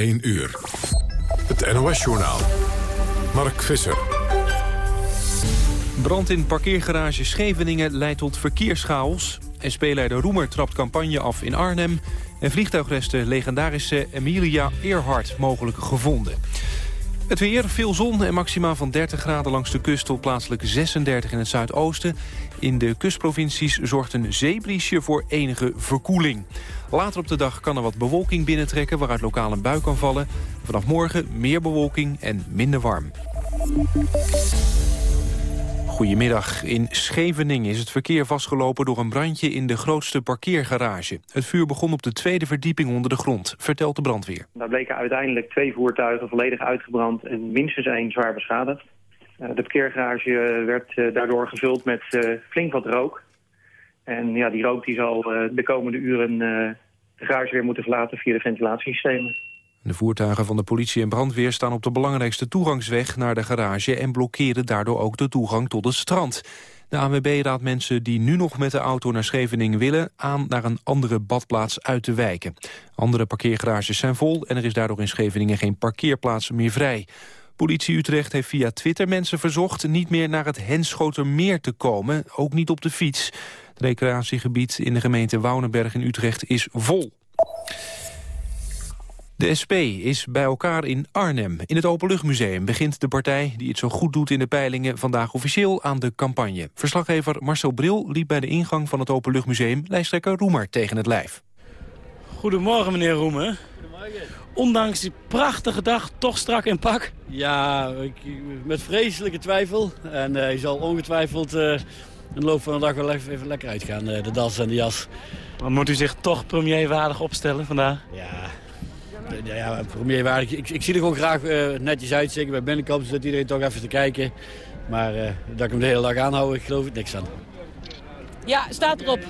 1 uur. Het NOS-journaal. Mark Visser. Brand in parkeergarage Scheveningen leidt tot verkeerschaos. SP-leider Roemer trapt campagne af in Arnhem. En vliegtuigresten legendarische Emilia Earhart mogelijk gevonden. Het weer, veel zon en maxima van 30 graden langs de kust... tot plaatselijk 36 in het zuidoosten. In de kustprovincies zorgt een zeebriesje voor enige verkoeling. Later op de dag kan er wat bewolking binnentrekken... waaruit lokaal een bui kan vallen. Vanaf morgen meer bewolking en minder warm. Goedemiddag. In Scheveningen is het verkeer vastgelopen door een brandje in de grootste parkeergarage. Het vuur begon op de tweede verdieping onder de grond, vertelt de brandweer. Daar bleken uiteindelijk twee voertuigen volledig uitgebrand en minstens één zwaar beschadigd. Eh, de parkeergarage werd eh, daardoor gevuld met eh, flink wat rook. En ja, die rook die zal de komende uren de garage weer moeten verlaten via de ventilatiesystemen. De voertuigen van de politie en brandweer staan op de belangrijkste toegangsweg naar de garage en blokkeren daardoor ook de toegang tot het strand. De ANWB raadt mensen die nu nog met de auto naar Scheveningen willen aan naar een andere badplaats uit te wijken. Andere parkeergarages zijn vol en er is daardoor in Scheveningen geen parkeerplaats meer vrij. Politie Utrecht heeft via Twitter mensen verzocht niet meer naar het Henschotermeer te komen, ook niet op de fiets. Het recreatiegebied in de gemeente Woudenberg in Utrecht is vol. De SP is bij elkaar in Arnhem. In het Openluchtmuseum begint de partij die het zo goed doet in de peilingen vandaag officieel aan de campagne. Verslaggever Marcel Bril liep bij de ingang van het Openluchtmuseum lijsttrekker Roemer tegen het lijf. Goedemorgen meneer Roemer. Goedemorgen. Ondanks die prachtige dag toch strak in pak? Ja, ik, met vreselijke twijfel. En uh, je zal ongetwijfeld uh, in de loop van de dag wel even, even lekker uitgaan, uh, de das en de jas. Maar moet u zich toch premierwaardig opstellen vandaag? Ja, ja, premierwaardig. Ik, ik zie er gewoon graag uh, netjes uitzieken bij binnenkomst, zodat iedereen toch even te kijken. Maar uh, dat ik hem de hele dag aanhoud, ik geloof ik niks aan. Ja, staat erop.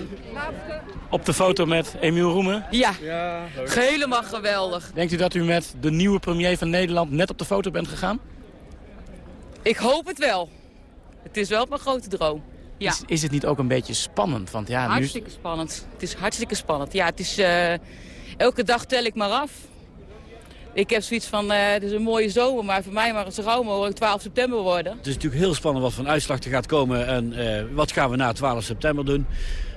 Op de foto met Emiel Roemen? Ja, ja helemaal geweldig. Denkt u dat u met de nieuwe premier van Nederland net op de foto bent gegaan? Ik hoop het wel. Het is wel mijn grote droom. Ja. Is, is het niet ook een beetje spannend? Want ja, hartstikke nu... spannend. Het is hartstikke spannend. Ja, het is... Uh, elke dag tel ik maar af. Ik heb zoiets van, uh, het is een mooie zomer, maar voor mij mag het zo gauw mogelijk 12 september worden. Het is natuurlijk heel spannend wat van uitslag er gaat komen en uh, wat gaan we na 12 september doen.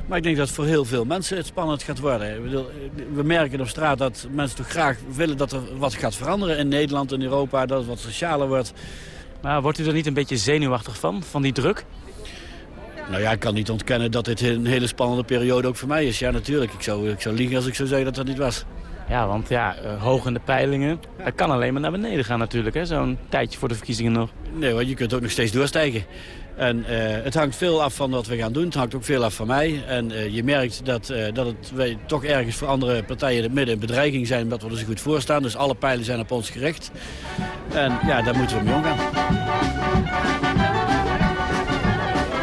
Maar ik denk dat voor heel veel mensen het spannend gaat worden. We merken op straat dat mensen toch graag willen dat er wat gaat veranderen in Nederland en Europa. Dat het wat socialer wordt. Maar wordt u er niet een beetje zenuwachtig van, van die druk? Nou ja, ik kan niet ontkennen dat dit een hele spannende periode ook voor mij is. Ja, natuurlijk. Ik zou, ik zou liegen als ik zou zeggen dat dat niet was. Ja, want ja, uh, hoog in de peilingen, dat kan alleen maar naar beneden gaan natuurlijk, hè? Zo'n tijdje voor de verkiezingen nog. Nee, want je kunt ook nog steeds doorstijgen. En uh, het hangt veel af van wat we gaan doen. Het hangt ook veel af van mij. En uh, je merkt dat, uh, dat het, wij toch ergens voor andere partijen in het midden een bedreiging zijn... omdat we er zo goed voor staan. Dus alle pijlen zijn op ons gericht. En ja, daar moeten we mee omgaan.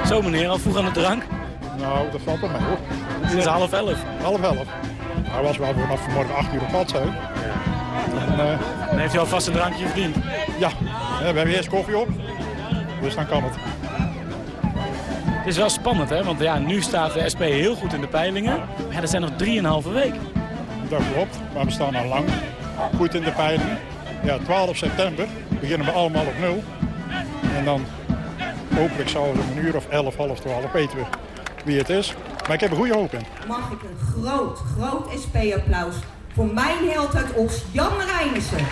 Zo meneer, al vroeg aan de drank? Nou, dat valt wel mee hoor. Het is half elf. Half elf. Hij was wel vanaf vanmorgen 8 uur op pad zo. En, uh, dan heeft hij alvast een drankje verdiend? Ja, we hebben eerst koffie op. Dus dan kan het. Het is wel spannend, hè? Want ja, nu staat de SP heel goed in de peilingen. Maar ja, er zijn nog 3,5 weken. Dat klopt, maar we staan al lang goed in de peilingen. Ja, 12 september beginnen we allemaal op nul. En dan hopelijk zal het om een uur of 11, half 12 weten we wie het is. Maar ik heb een goede hoop in. Mag ik een groot, groot SP-applaus voor mijn held uit Os, Jan Reinissen.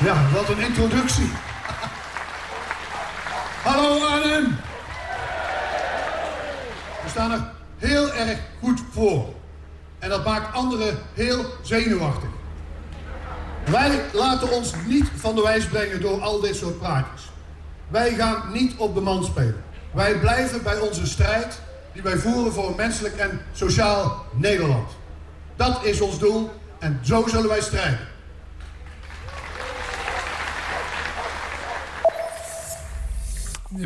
Ja, wat een introductie. Hallo Arnhem. We staan er heel erg goed voor. En dat maakt anderen heel zenuwachtig. Wij laten ons niet van de wijs brengen door al dit soort praatjes. Wij gaan niet op de man spelen. Wij blijven bij onze strijd die wij voeren voor een menselijk en sociaal Nederland. Dat is ons doel en zo zullen wij strijden.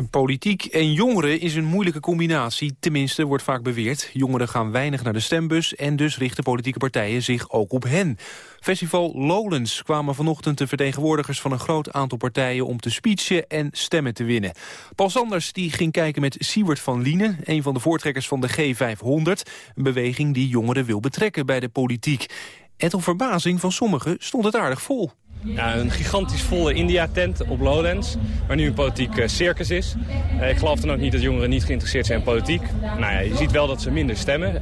Politiek en jongeren is een moeilijke combinatie. Tenminste, wordt vaak beweerd. Jongeren gaan weinig naar de stembus... en dus richten politieke partijen zich ook op hen. Festival Lowlands kwamen vanochtend de vertegenwoordigers... van een groot aantal partijen om te speechen en stemmen te winnen. Paul Sanders die ging kijken met Siewert van Lienen... een van de voortrekkers van de G500. Een beweging die jongeren wil betrekken bij de politiek. En tot verbazing van sommigen stond het aardig vol. Ja, een gigantisch volle India-tent op Lowlands, waar nu een politiek uh, circus is. Uh, ik geloof dan ook niet dat jongeren niet geïnteresseerd zijn in politiek. Nou ja, je ziet wel dat ze minder stemmen. 41%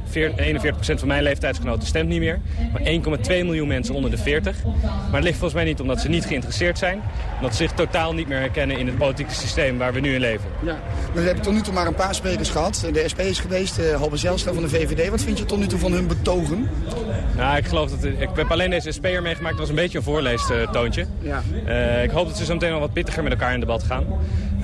van mijn leeftijdsgenoten stemt niet meer. Maar 1,2 miljoen mensen onder de 40. Maar het ligt volgens mij niet omdat ze niet geïnteresseerd zijn. Omdat ze zich totaal niet meer herkennen in het politieke systeem waar we nu in leven. Ja, we hebben tot nu toe maar een paar sprekers gehad. De SP is geweest, uh, Halbe Zijlstra van de VVD. Wat vind je tot nu toe van hun betogen? Nou, ik geloof dat... Ik heb alleen deze SP'er meegemaakt. Dat was een beetje een voorlees toontje. Ja. Uh, ik hoop dat ze zo meteen wel wat pittiger met elkaar in debat gaan.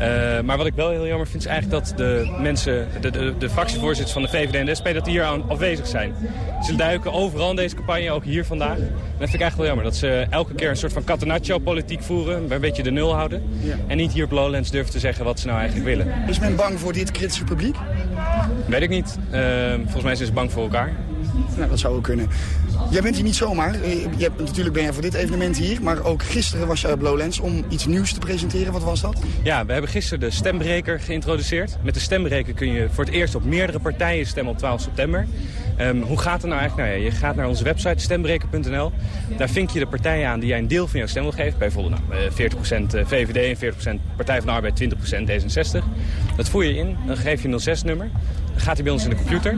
Uh, maar wat ik wel heel jammer vind is eigenlijk dat de mensen, de, de, de fractievoorzitters van de VVD en de SP, dat die hier aan afwezig zijn. Ze duiken overal in deze campagne, ook hier vandaag. En dat vind ik eigenlijk wel jammer, dat ze elke keer een soort van catenaccio politiek voeren, een beetje de nul houden. Ja. En niet hier op Lowlands durven te zeggen wat ze nou eigenlijk willen. Is men bang voor dit kritische publiek? Weet ik niet. Uh, volgens mij zijn ze bang voor elkaar. Nou, dat zou ook kunnen. Jij bent hier niet zomaar. Je natuurlijk ben je voor dit evenement hier. Maar ook gisteren was je op Lowlands om iets nieuws te presenteren. Wat was dat? Ja, we hebben gisteren de stembreker geïntroduceerd. Met de stembreker kun je voor het eerst op meerdere partijen stemmen op 12 september. Um, hoe gaat het nou eigenlijk? Nou ja, je gaat naar onze website stembreker.nl. Daar vink je de partijen aan die jij een deel van jouw stem wil geven. Bijvoorbeeld nou, 40% VVD en 40% Partij van de Arbeid, 20% D66. Dat voer je in, dan geef je een 06-nummer. Gaat hij bij ons in de computer.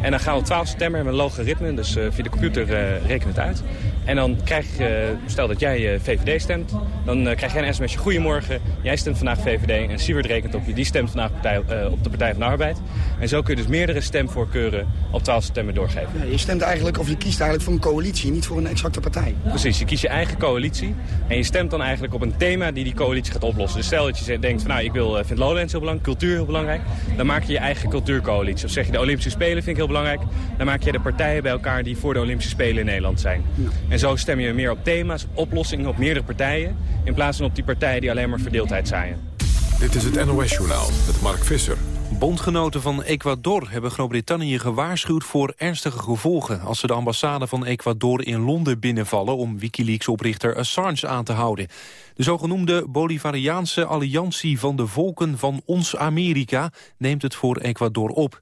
En dan gaan we op 12 september met een logaritme, dus uh, via de computer uh, rekenen het uit. En dan krijg je, stel dat jij VVD stemt, dan krijg jij een sms'je. Goedemorgen, jij stemt vandaag VVD en Siewert rekent op je. Die stemt vandaag partij, op de Partij van de Arbeid. En zo kun je dus meerdere stemvoorkeuren op 12 september doorgeven. Ja, je stemt eigenlijk, of je kiest eigenlijk voor een coalitie, niet voor een exacte partij. Precies, je kiest je eigen coalitie. En je stemt dan eigenlijk op een thema die die coalitie gaat oplossen. Dus stel dat je denkt van nou, ik wil, vind Lowlands heel belangrijk, cultuur heel belangrijk. Dan maak je je eigen cultuurcoalitie. Of zeg je de Olympische Spelen vind ik heel belangrijk. Dan maak je de partijen bij elkaar die voor de Olympische Spelen in Nederland zijn. Ja. En zo stem je meer op thema's, op oplossingen, op meerdere partijen. In plaats van op die partijen die alleen maar verdeeldheid zaaien. Dit is het NOS Journaal met Mark Visser. Bondgenoten van Ecuador hebben Groot-Brittannië gewaarschuwd voor ernstige gevolgen als ze de ambassade van Ecuador in Londen binnenvallen om Wikileaks-oprichter Assange aan te houden. De zogenoemde Bolivariaanse Alliantie van de Volken van Ons Amerika neemt het voor Ecuador op.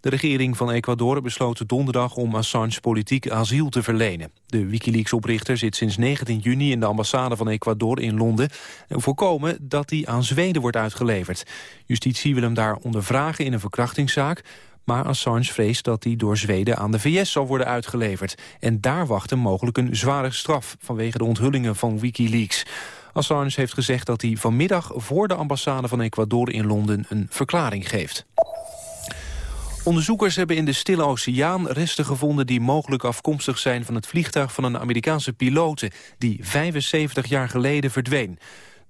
De regering van Ecuador besloot donderdag om Assange politiek asiel te verlenen. De Wikileaks-oprichter zit sinds 19 juni in de ambassade van Ecuador in Londen... en voorkomen dat hij aan Zweden wordt uitgeleverd. Justitie wil hem daar ondervragen in een verkrachtingszaak... maar Assange vreest dat hij door Zweden aan de VS zal worden uitgeleverd. En daar wacht hem mogelijk een zware straf vanwege de onthullingen van Wikileaks. Assange heeft gezegd dat hij vanmiddag voor de ambassade van Ecuador in Londen een verklaring geeft. Onderzoekers hebben in de Stille Oceaan resten gevonden die mogelijk afkomstig zijn van het vliegtuig van een Amerikaanse pilote die 75 jaar geleden verdween.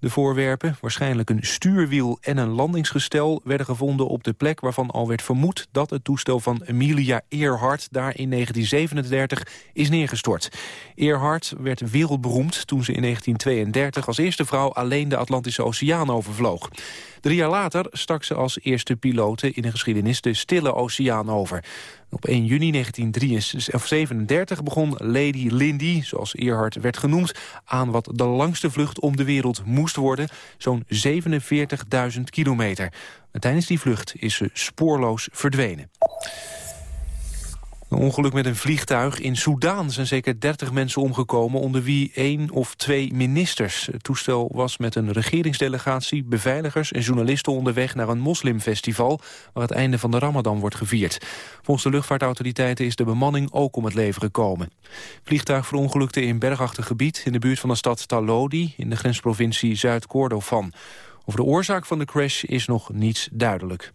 De voorwerpen, waarschijnlijk een stuurwiel en een landingsgestel... werden gevonden op de plek waarvan al werd vermoed... dat het toestel van Amelia Earhart daar in 1937 is neergestort. Earhart werd wereldberoemd toen ze in 1932 als eerste vrouw... alleen de Atlantische Oceaan overvloog. Drie jaar later stak ze als eerste pilote in de geschiedenis de Stille Oceaan over. Op 1 juni 1937 begon Lady Lindy, zoals Earhart werd genoemd... aan wat de langste vlucht om de wereld moest worden, zo'n 47.000 kilometer. tijdens die vlucht is ze spoorloos verdwenen. Een ongeluk met een vliegtuig in Soedan zijn zeker 30 mensen omgekomen... onder wie één of twee ministers. Het toestel was met een regeringsdelegatie, beveiligers en journalisten onderweg... naar een moslimfestival waar het einde van de ramadan wordt gevierd. Volgens de luchtvaartautoriteiten is de bemanning ook om het leven gekomen. vliegtuig verongelukte in bergachtig gebied in de buurt van de stad Talodi... in de grensprovincie Zuid-Kordofan. Over de oorzaak van de crash is nog niets duidelijk.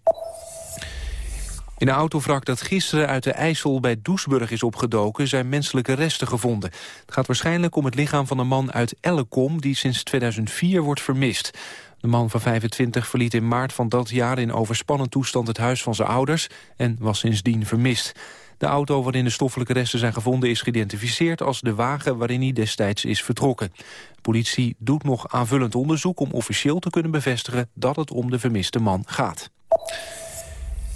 In een autovrak dat gisteren uit de IJssel bij Doesburg is opgedoken... zijn menselijke resten gevonden. Het gaat waarschijnlijk om het lichaam van een man uit Ellekom... die sinds 2004 wordt vermist. De man van 25 verliet in maart van dat jaar in overspannen toestand het huis van zijn ouders... en was sindsdien vermist. De auto waarin de stoffelijke resten zijn gevonden is geïdentificeerd als de wagen waarin hij destijds is vertrokken. De politie doet nog aanvullend onderzoek om officieel te kunnen bevestigen dat het om de vermiste man gaat.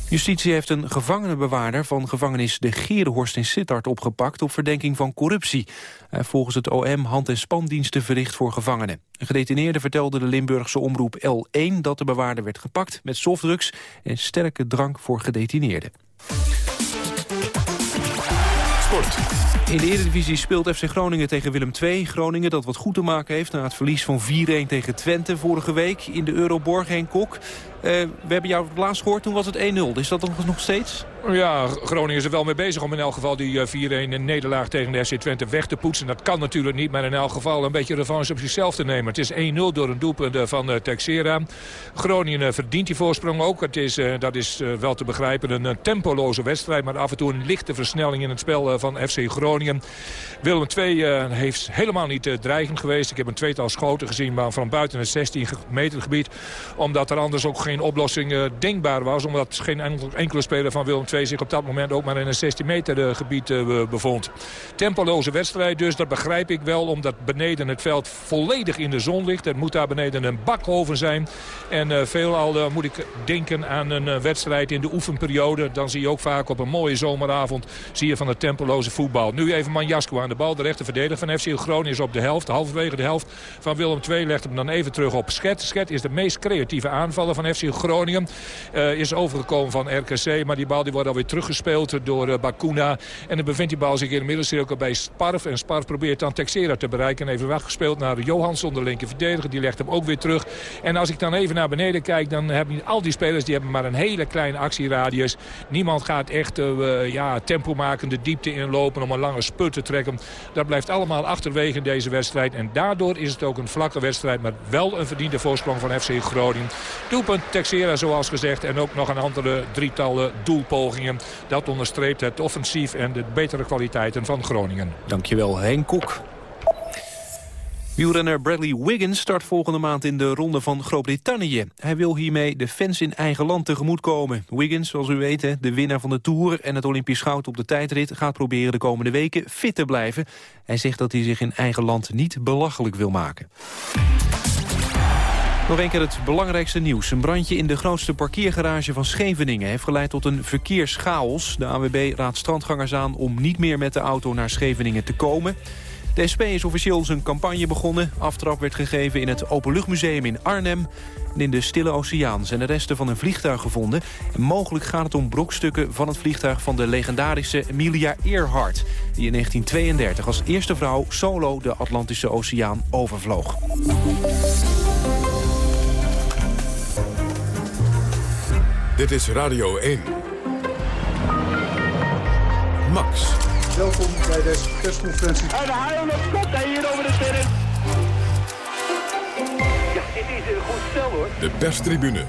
Justitie heeft een gevangenenbewaarder van gevangenis De Gerenhorst in Sittard opgepakt op verdenking van corruptie. Volgens het OM hand- en spandiensten verricht voor gevangenen. Een gedetineerde vertelde de Limburgse omroep L1 dat de bewaarder werd gepakt met softdrugs en sterke drank voor gedetineerden. Sport. In de Eredivisie speelt FC Groningen tegen Willem II. Groningen dat wat goed te maken heeft na het verlies van 4-1 tegen Twente vorige week in de Euroborg. Henk Kok, uh, we hebben jou laatst gehoord, toen was het 1-0. Is dat nog steeds? Ja, Groningen is er wel mee bezig om in elk geval die 4-1 eh, nederlaag tegen de FC Twente weg te poetsen. Dat kan natuurlijk niet, maar in elk geval een beetje revanche op zichzelf te nemen. Het is 1-0 door een doelpunt eh, van Texera. Groningen verdient die voorsprong ook. Het is, dat is wel te begrijpen, een tempoloze wedstrijd. Maar af en toe een lichte versnelling in het spel van FC Groningen. Willem II heeft helemaal niet dreigend geweest. Ik heb een tweetal schoten gezien maar van buiten het 16 meter gebied. Omdat er anders ook geen oplossing denkbaar was. Omdat geen enkele speler van Willem II zich op dat moment ook maar in een 16 meter gebied bevond. Tempoloze wedstrijd dus, dat begrijp ik wel. Omdat beneden het veld volledig in de zon ligt. Het moet daar beneden een bakhoven zijn. En veelal moet ik denken aan een wedstrijd in de oefenperiode. Dan zie je ook vaak op een mooie zomeravond zie je van het voetbal. Nu even Manjasko aan de bal. De rechter verdediger van FC Groningen is op de helft. Halverwege de helft van Willem II legt hem dan even terug op Schet. Schet is de meest creatieve aanvaller van FC Groningen. is overgekomen van RKC. Maar die bal die wordt alweer teruggespeeld door uh, Bakuna. En dan bevindt die bal zich in de middencirkel bij Sparf. En Sparf probeert dan Texera te bereiken. En even weggespeeld naar Johansson, de linker verdediger. Die legt hem ook weer terug. En als ik dan even naar beneden kijk, dan hebben al die spelers die hebben maar een hele kleine actieradius. Niemand gaat echt uh, ja, tempo maken, de diepte om een lange sput te trekken. Dat blijft allemaal achterwege in deze wedstrijd. En daardoor is het ook een vlakke wedstrijd, maar wel een verdiende voorsprong van FC Groningen. Doelpunt Texera zoals gezegd en ook nog een andere drietallen doelpogingen. Dat onderstreept het offensief en de betere kwaliteiten van Groningen. Dankjewel Henk Kok. Wielrenner Bradley Wiggins start volgende maand in de ronde van Groot-Brittannië. Hij wil hiermee de fans in eigen land tegemoetkomen. Wiggins, zoals u weet, de winnaar van de Tour en het Olympisch goud op de tijdrit... gaat proberen de komende weken fit te blijven. Hij zegt dat hij zich in eigen land niet belachelijk wil maken. Nog een keer het belangrijkste nieuws. Een brandje in de grootste parkeergarage van Scheveningen... heeft geleid tot een verkeerschaos. De AWB raadt strandgangers aan om niet meer met de auto naar Scheveningen te komen. De SP is officieel zijn campagne begonnen. Aftrap werd gegeven in het Openluchtmuseum in Arnhem. En in de Stille Oceaan zijn de resten van een vliegtuig gevonden. En mogelijk gaat het om brokstukken van het vliegtuig van de legendarische Emilia Earhart... die in 1932 als eerste vrouw solo de Atlantische Oceaan overvloog. Dit is Radio 1. Max. Welkom bij deze persconferentie. En de haal komt hij hier over de terrein. Ja, dit is een goed stel hoor. De perstribune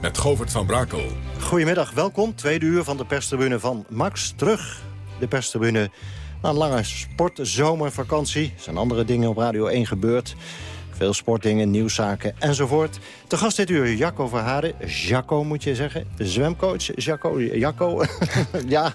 met Govert van Brakel. Goedemiddag, welkom. Tweede uur van de perstribune van Max. Terug de perstribune na een lange sportzomervakantie. Er zijn andere dingen op Radio 1 gebeurd. Veel sportdingen, nieuwszaken enzovoort. Te gast dit uur Jacco Verharen. Jacco moet je zeggen. Zwemcoach. Jacco. Jacco. ja.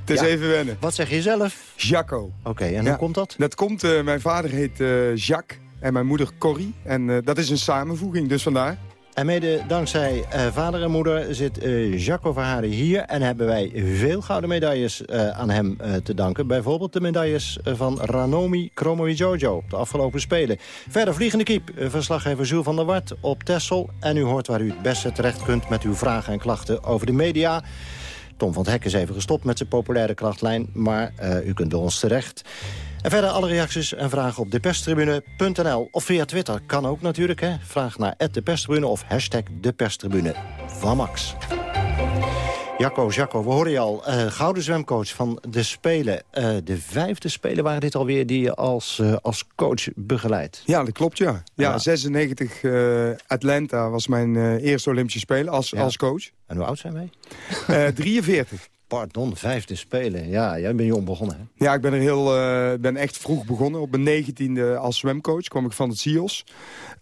Het is even wennen. Wat zeg je zelf? Jacco. Oké, en hoe komt dat? Dat komt, uh, mijn vader heet uh, Jacques en mijn moeder Corrie. En uh, dat is een samenvoeging, dus vandaar. En mede dankzij uh, vader en moeder zit uh, Jacco Verharen hier... en hebben wij veel gouden medailles uh, aan hem te danken. Bijvoorbeeld de medailles van Ranomi Kromowidjojo op de afgelopen Spelen. Verder vliegende kiep, verslaggever Jules van der Wart op Tessel. En u hoort waar u het beste terecht kunt met uw vragen en klachten over de media... Tom van het Hek is even gestopt met zijn populaire krachtlijn, maar u kunt bij ons terecht. En verder alle reacties en vragen op deperstribune.nl. Of via Twitter, kan ook natuurlijk. Hè? Vraag naar deperstribune of hashtag deperstribune van Max. Jacco, Jacco, we horen je al. Uh, gouden zwemcoach van de Spelen. Uh, de vijfde Spelen waren dit alweer die je als, uh, als coach begeleidt. Ja, dat klopt, ja. Ja, ja. 96 Atlanta was mijn eerste Olympische Spelen als, ja. als coach. En hoe oud zijn wij? 43. Pardon, vijfde spelen. Ja, jij bent jong begonnen, hè? Ja, ik ben, er heel, uh, ben echt vroeg begonnen. Op mijn negentiende als zwemcoach kwam ik van het CIOS.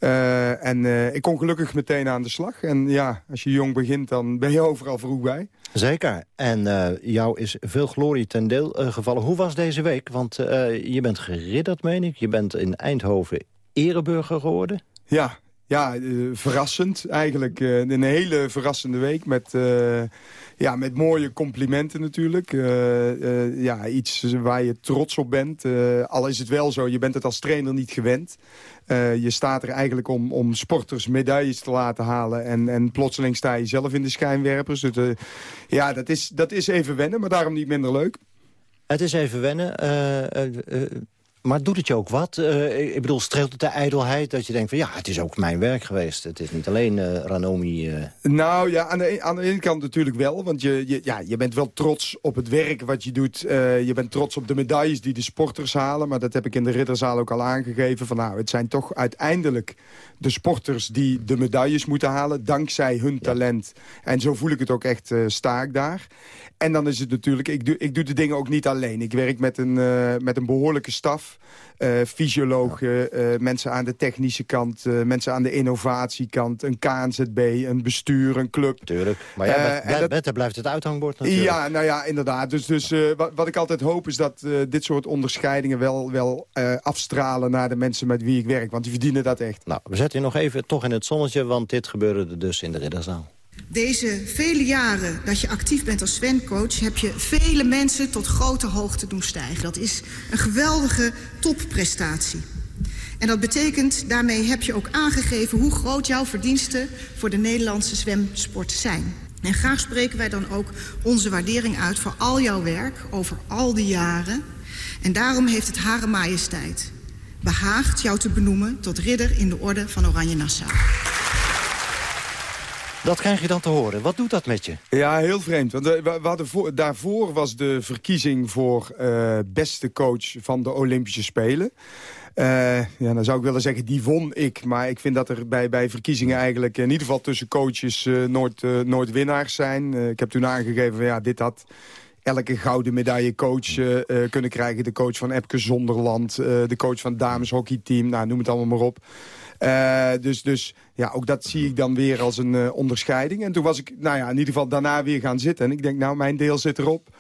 Uh, en uh, ik kon gelukkig meteen aan de slag. En ja, als je jong begint, dan ben je overal vroeg bij. Zeker. En jou is veel glorie ten deel gevallen. Hoe was deze week? Want je bent geridderd, meen ik. Je bent in Eindhoven ereburger geworden. Ja, ja, verrassend eigenlijk. een hele verrassende week met ja, met mooie complimenten natuurlijk. Uh, uh, ja, iets waar je trots op bent. Uh, al is het wel zo, je bent het als trainer niet gewend. je staat er eigenlijk om, om sporters medailles te laten halen. En, en plotseling sta je zelf in de schijnwerpers. Dus, ja, dat is, dat is even wennen, maar daarom niet minder leuk. Het is even wennen. Maar doet het je ook wat? Uh, ik bedoel, streelt het de ijdelheid dat je denkt van... ja, het is ook mijn werk geweest. Het is niet alleen uh, Ranomi... Uh... Nou ja, aan de, e-, aan de ene kant natuurlijk wel. Want je, je, ja, je bent wel trots op het werk wat je doet. je bent trots op de medailles die de sporters halen. Maar dat heb ik in de ridderzaal ook al aangegeven. Van, nou, het zijn toch uiteindelijk de sporters die de medailles moeten halen. Dankzij hun talent. En zo voel ik het ook echt sta ik daar. En dan is het natuurlijk, ik doe, ik doe de dingen ook niet alleen. Ik werk met een, met een behoorlijke staf. Uh, fysiologen, uh, mensen aan de technische kant, mensen aan de innovatiekant, een KNZB, een bestuur, een club. Tuurlijk, maar ja, met, met, dat, blijft het uithangbord natuurlijk. Ja, nou ja, inderdaad. Dus, dus wat, wat, ik altijd hoop is dat dit soort onderscheidingen wel, wel afstralen naar de mensen met wie ik werk. Want die verdienen dat echt. Nou, we zetten je nog even toch in het zonnetje, want dit gebeurde dus in de ridderzaal. Deze vele jaren dat je actief bent als Sven-coach... heb je vele mensen tot grote hoogte doen stijgen. Dat is een geweldige topprestatie. En dat betekent, daarmee heb je ook aangegeven... hoe groot jouw verdiensten voor de Nederlandse zwemsport zijn. En graag spreken wij dan ook onze waardering uit voor al jouw werk... over al die jaren. En daarom heeft het Hare Majesteit behaagd jou te benoemen... tot ridder in de orde van Oranje Nassau. Dat krijg je dan te horen. Wat doet dat met je? Ja, heel vreemd. Want eh, we, daarvoor was de verkiezing voor uh, beste coach van de Olympische Spelen. Uh, ja, dan zou ik willen zeggen, die won ik. Maar ik vind dat er bij, bij verkiezingen eigenlijk... in ieder geval tussen coaches uh, nooit, nooit winnaars zijn. ik heb toen aangegeven, ja, dit had elke gouden medaille coach kunnen krijgen. De coach van Epke Zonderland, de coach van het dameshockeyteam. Nou, noem het allemaal maar op. Uh, dus, dus ja, ook dat zie ik dan weer als een uh, onderscheiding. En toen was ik nou ja, in ieder geval daarna weer gaan zitten. En ik denk, nou, mijn deel zit erop.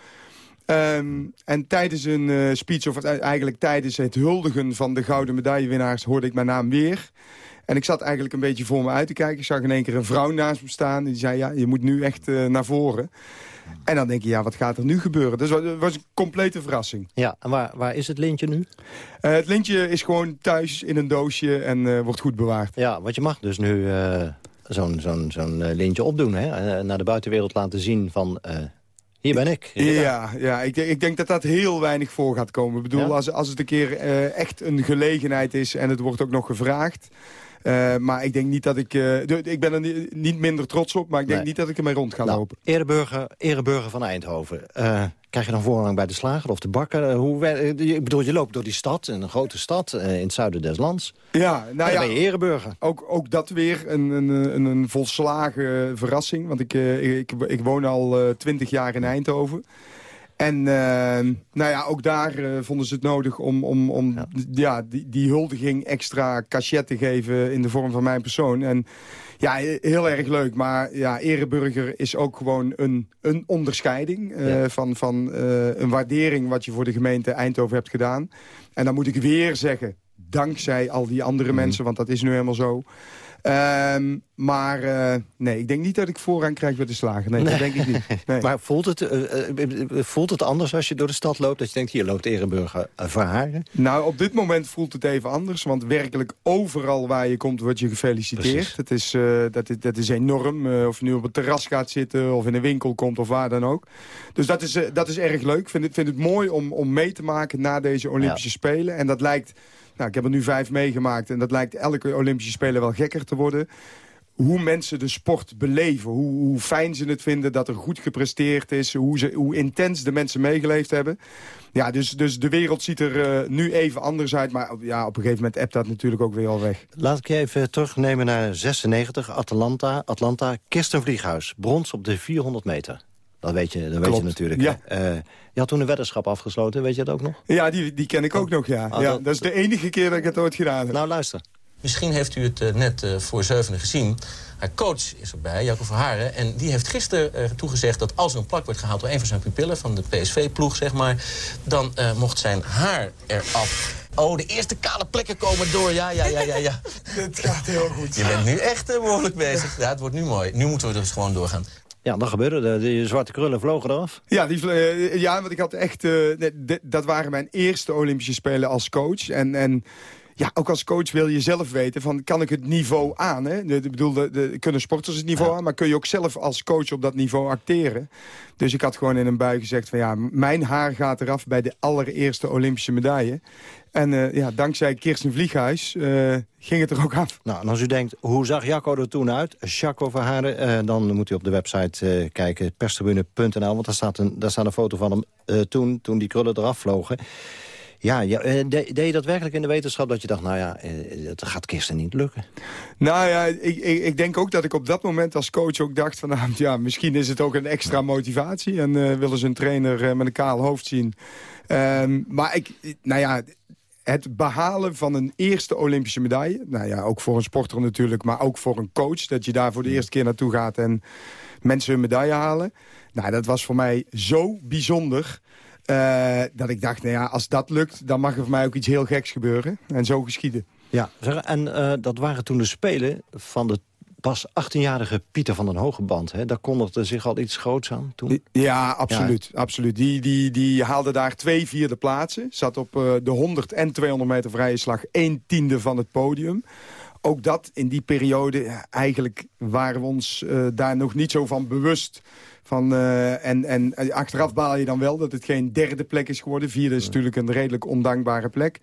Um, en tijdens een uh, speech, of eigenlijk tijdens het huldigen van de gouden medaillewinnaars... hoorde ik mijn naam weer. En ik zat eigenlijk een beetje voor me uit te kijken. Ik zag in één keer een vrouw naast me staan. Die zei, ja, je moet nu echt naar voren. En dan denk je, ja, wat gaat er nu gebeuren? Dus het was een complete verrassing. Ja, en waar, waar is het lintje nu? Uh, het lintje is gewoon thuis in een doosje en uh, wordt goed bewaard. Ja, want je mag dus nu uh, zo'n zo'n zo'n lintje opdoen, hè? naar de buitenwereld laten zien van... hier ben ik. Ja, ja ik, ik, denk dat dat heel weinig voor gaat komen. Ik bedoel, als, als het een keer echt een gelegenheid is en het wordt ook nog gevraagd... Uh, maar ik denk niet dat ik... Uh, ik ben er niet minder trots op, maar ik denk niet dat ik ermee rond ga nou, lopen. Ereburger, ereburger van Eindhoven. Uh, krijg je dan voorrang bij de slager of de bakker? hoe, ik bedoel, je loopt door die stad, een grote stad in het zuiden des lands. Ja, nou ja, ben je ereburger. Ook, ook dat weer een, een, een, een volslagen verrassing. Want ik, ik, ik woon al twintig jaar in Eindhoven. En uh, nou ja, ook daar uh, vonden ze het nodig om, om, om ja. ja. die, die huldiging extra cachet te geven in de vorm van mijn persoon. En ja, heel erg leuk. Maar ja, ereburger is ook gewoon een, een onderscheiding ja. van, van een waardering wat je voor de gemeente Eindhoven hebt gedaan. En dan moet ik weer zeggen, dankzij al die andere mm. mensen, want dat is nu helemaal zo... Um, maar uh, nee, ik denk niet dat ik voorrang krijg bij de slagen. Nee, nee. dat denk ik niet. Nee. maar voelt het, uh, voelt het anders als je door de stad loopt? Dat je denkt, hier loopt Erenburger Verharen? Nou, op dit moment voelt het even anders. Want werkelijk overal waar je komt, word je gefeliciteerd. Het is, dat, is, dat is enorm. of je nu op het terras gaat zitten, of in een winkel komt, of waar dan ook. Dus dat is, dat is erg leuk. Ik vind het, vind het mooi om, om mee te maken na deze Olympische ja. Spelen. En dat lijkt nou, ik heb er nu vijf meegemaakt en dat lijkt elke Olympische Speler wel gekker te worden hoe mensen de sport beleven. Hoe, hoe, fijn ze het vinden dat er goed gepresteerd is. Hoe, ze, hoe intens de mensen meegeleefd hebben. Ja, dus, dus de wereld ziet er uh, nu even anders uit. Maar ja, op een gegeven moment appt dat natuurlijk ook weer al weg. Laat ik je even terugnemen naar 96, Atlanta. Atlanta, Kirstenvlieghuis. Brons op de 400 meter. Dat weet je, dat weet je natuurlijk. Ja. Uh, je had toen een weddenschap afgesloten, weet je dat ook nog? Ja, die, die ken ik ook oh. nog, ja. Oh, ja dat, dat, is de enige keer dat ik het ooit gedaan heb. Nou, luister. Misschien heeft u het uh, net uh, voor zevenen gezien. Haar coach is erbij, Jacco Verharen. En die heeft gisteren uh, toegezegd dat als er een plak wordt gehaald... door een van zijn pupillen van de PSV-ploeg, zeg maar... dan mocht zijn haar eraf. Oh, de eerste kale plekken komen door. Ja, ja, ja, ja. ja. Het gaat heel goed. Je bent nu echt behoorlijk bezig. Ja, het wordt nu mooi. Nu moeten we dus gewoon doorgaan. Ja, dat gebeurde. De, de, zwarte krullen vlogen eraf. Ja, die, uh, ja want ik had echt... Uh, dat waren mijn eerste Olympische Spelen als coach. En, en ja, ook als coach wil je zelf weten van kan ik het niveau aan. Hè? De, de, bedoel, de, de, kunnen sporters het niveau aan, maar kun je ook zelf als coach op dat niveau acteren. Dus ik had gewoon in een bui gezegd van ja, mijn haar gaat eraf bij de allereerste Olympische medaille. En uh, ja, dankzij Kirsten Vlieghuis uh, ging het er ook af. Nou, en als u denkt, hoe zag Jacco er toen uit? Jacco Verharen, uh, dan moet u op de website kijken, perstribune.nl. Want daar staat, een, daar staat een foto van hem toen, toen die krullen eraf vlogen. Ja, ja deed je dat werkelijk in de wetenschap dat je dacht... nou ja, het gaat Kirsten niet lukken? Nou ja, ik, ik, ik, denk ook dat ik op dat moment als coach ook dacht... van nou, ja, misschien is het ook een extra motivatie... en willen ze een trainer met een kaal hoofd zien... Um, maar ik, nou ja, het behalen van een eerste Olympische medaille... nou ja, ook voor een sporter natuurlijk, maar ook voor een coach... dat je daar voor de eerste keer naartoe gaat en mensen een medaille halen... nou, dat was voor mij zo bijzonder... Uh, dat ik dacht, nou ja, als dat lukt, dan mag er voor mij ook iets heel geks gebeuren. En zo geschieden. Ja, en uh, dat waren toen de Spelen van de pas 18-jarige Pieter van den Hogeband. Hè? Daar kondigde zich al iets groots aan toen. Ja, absoluut. absoluut. Die, die, die haalde daar twee vierde plaatsen. Zat op uh, de 100 en 200 meter vrije slag. Een tiende van het podium ook dat in die periode, eigenlijk waren we ons uh, daar nog niet zo van bewust. Van, uh, en, en achteraf baal je dan wel dat het geen derde plek is geworden. Vierde is natuurlijk een redelijk ondankbare plek.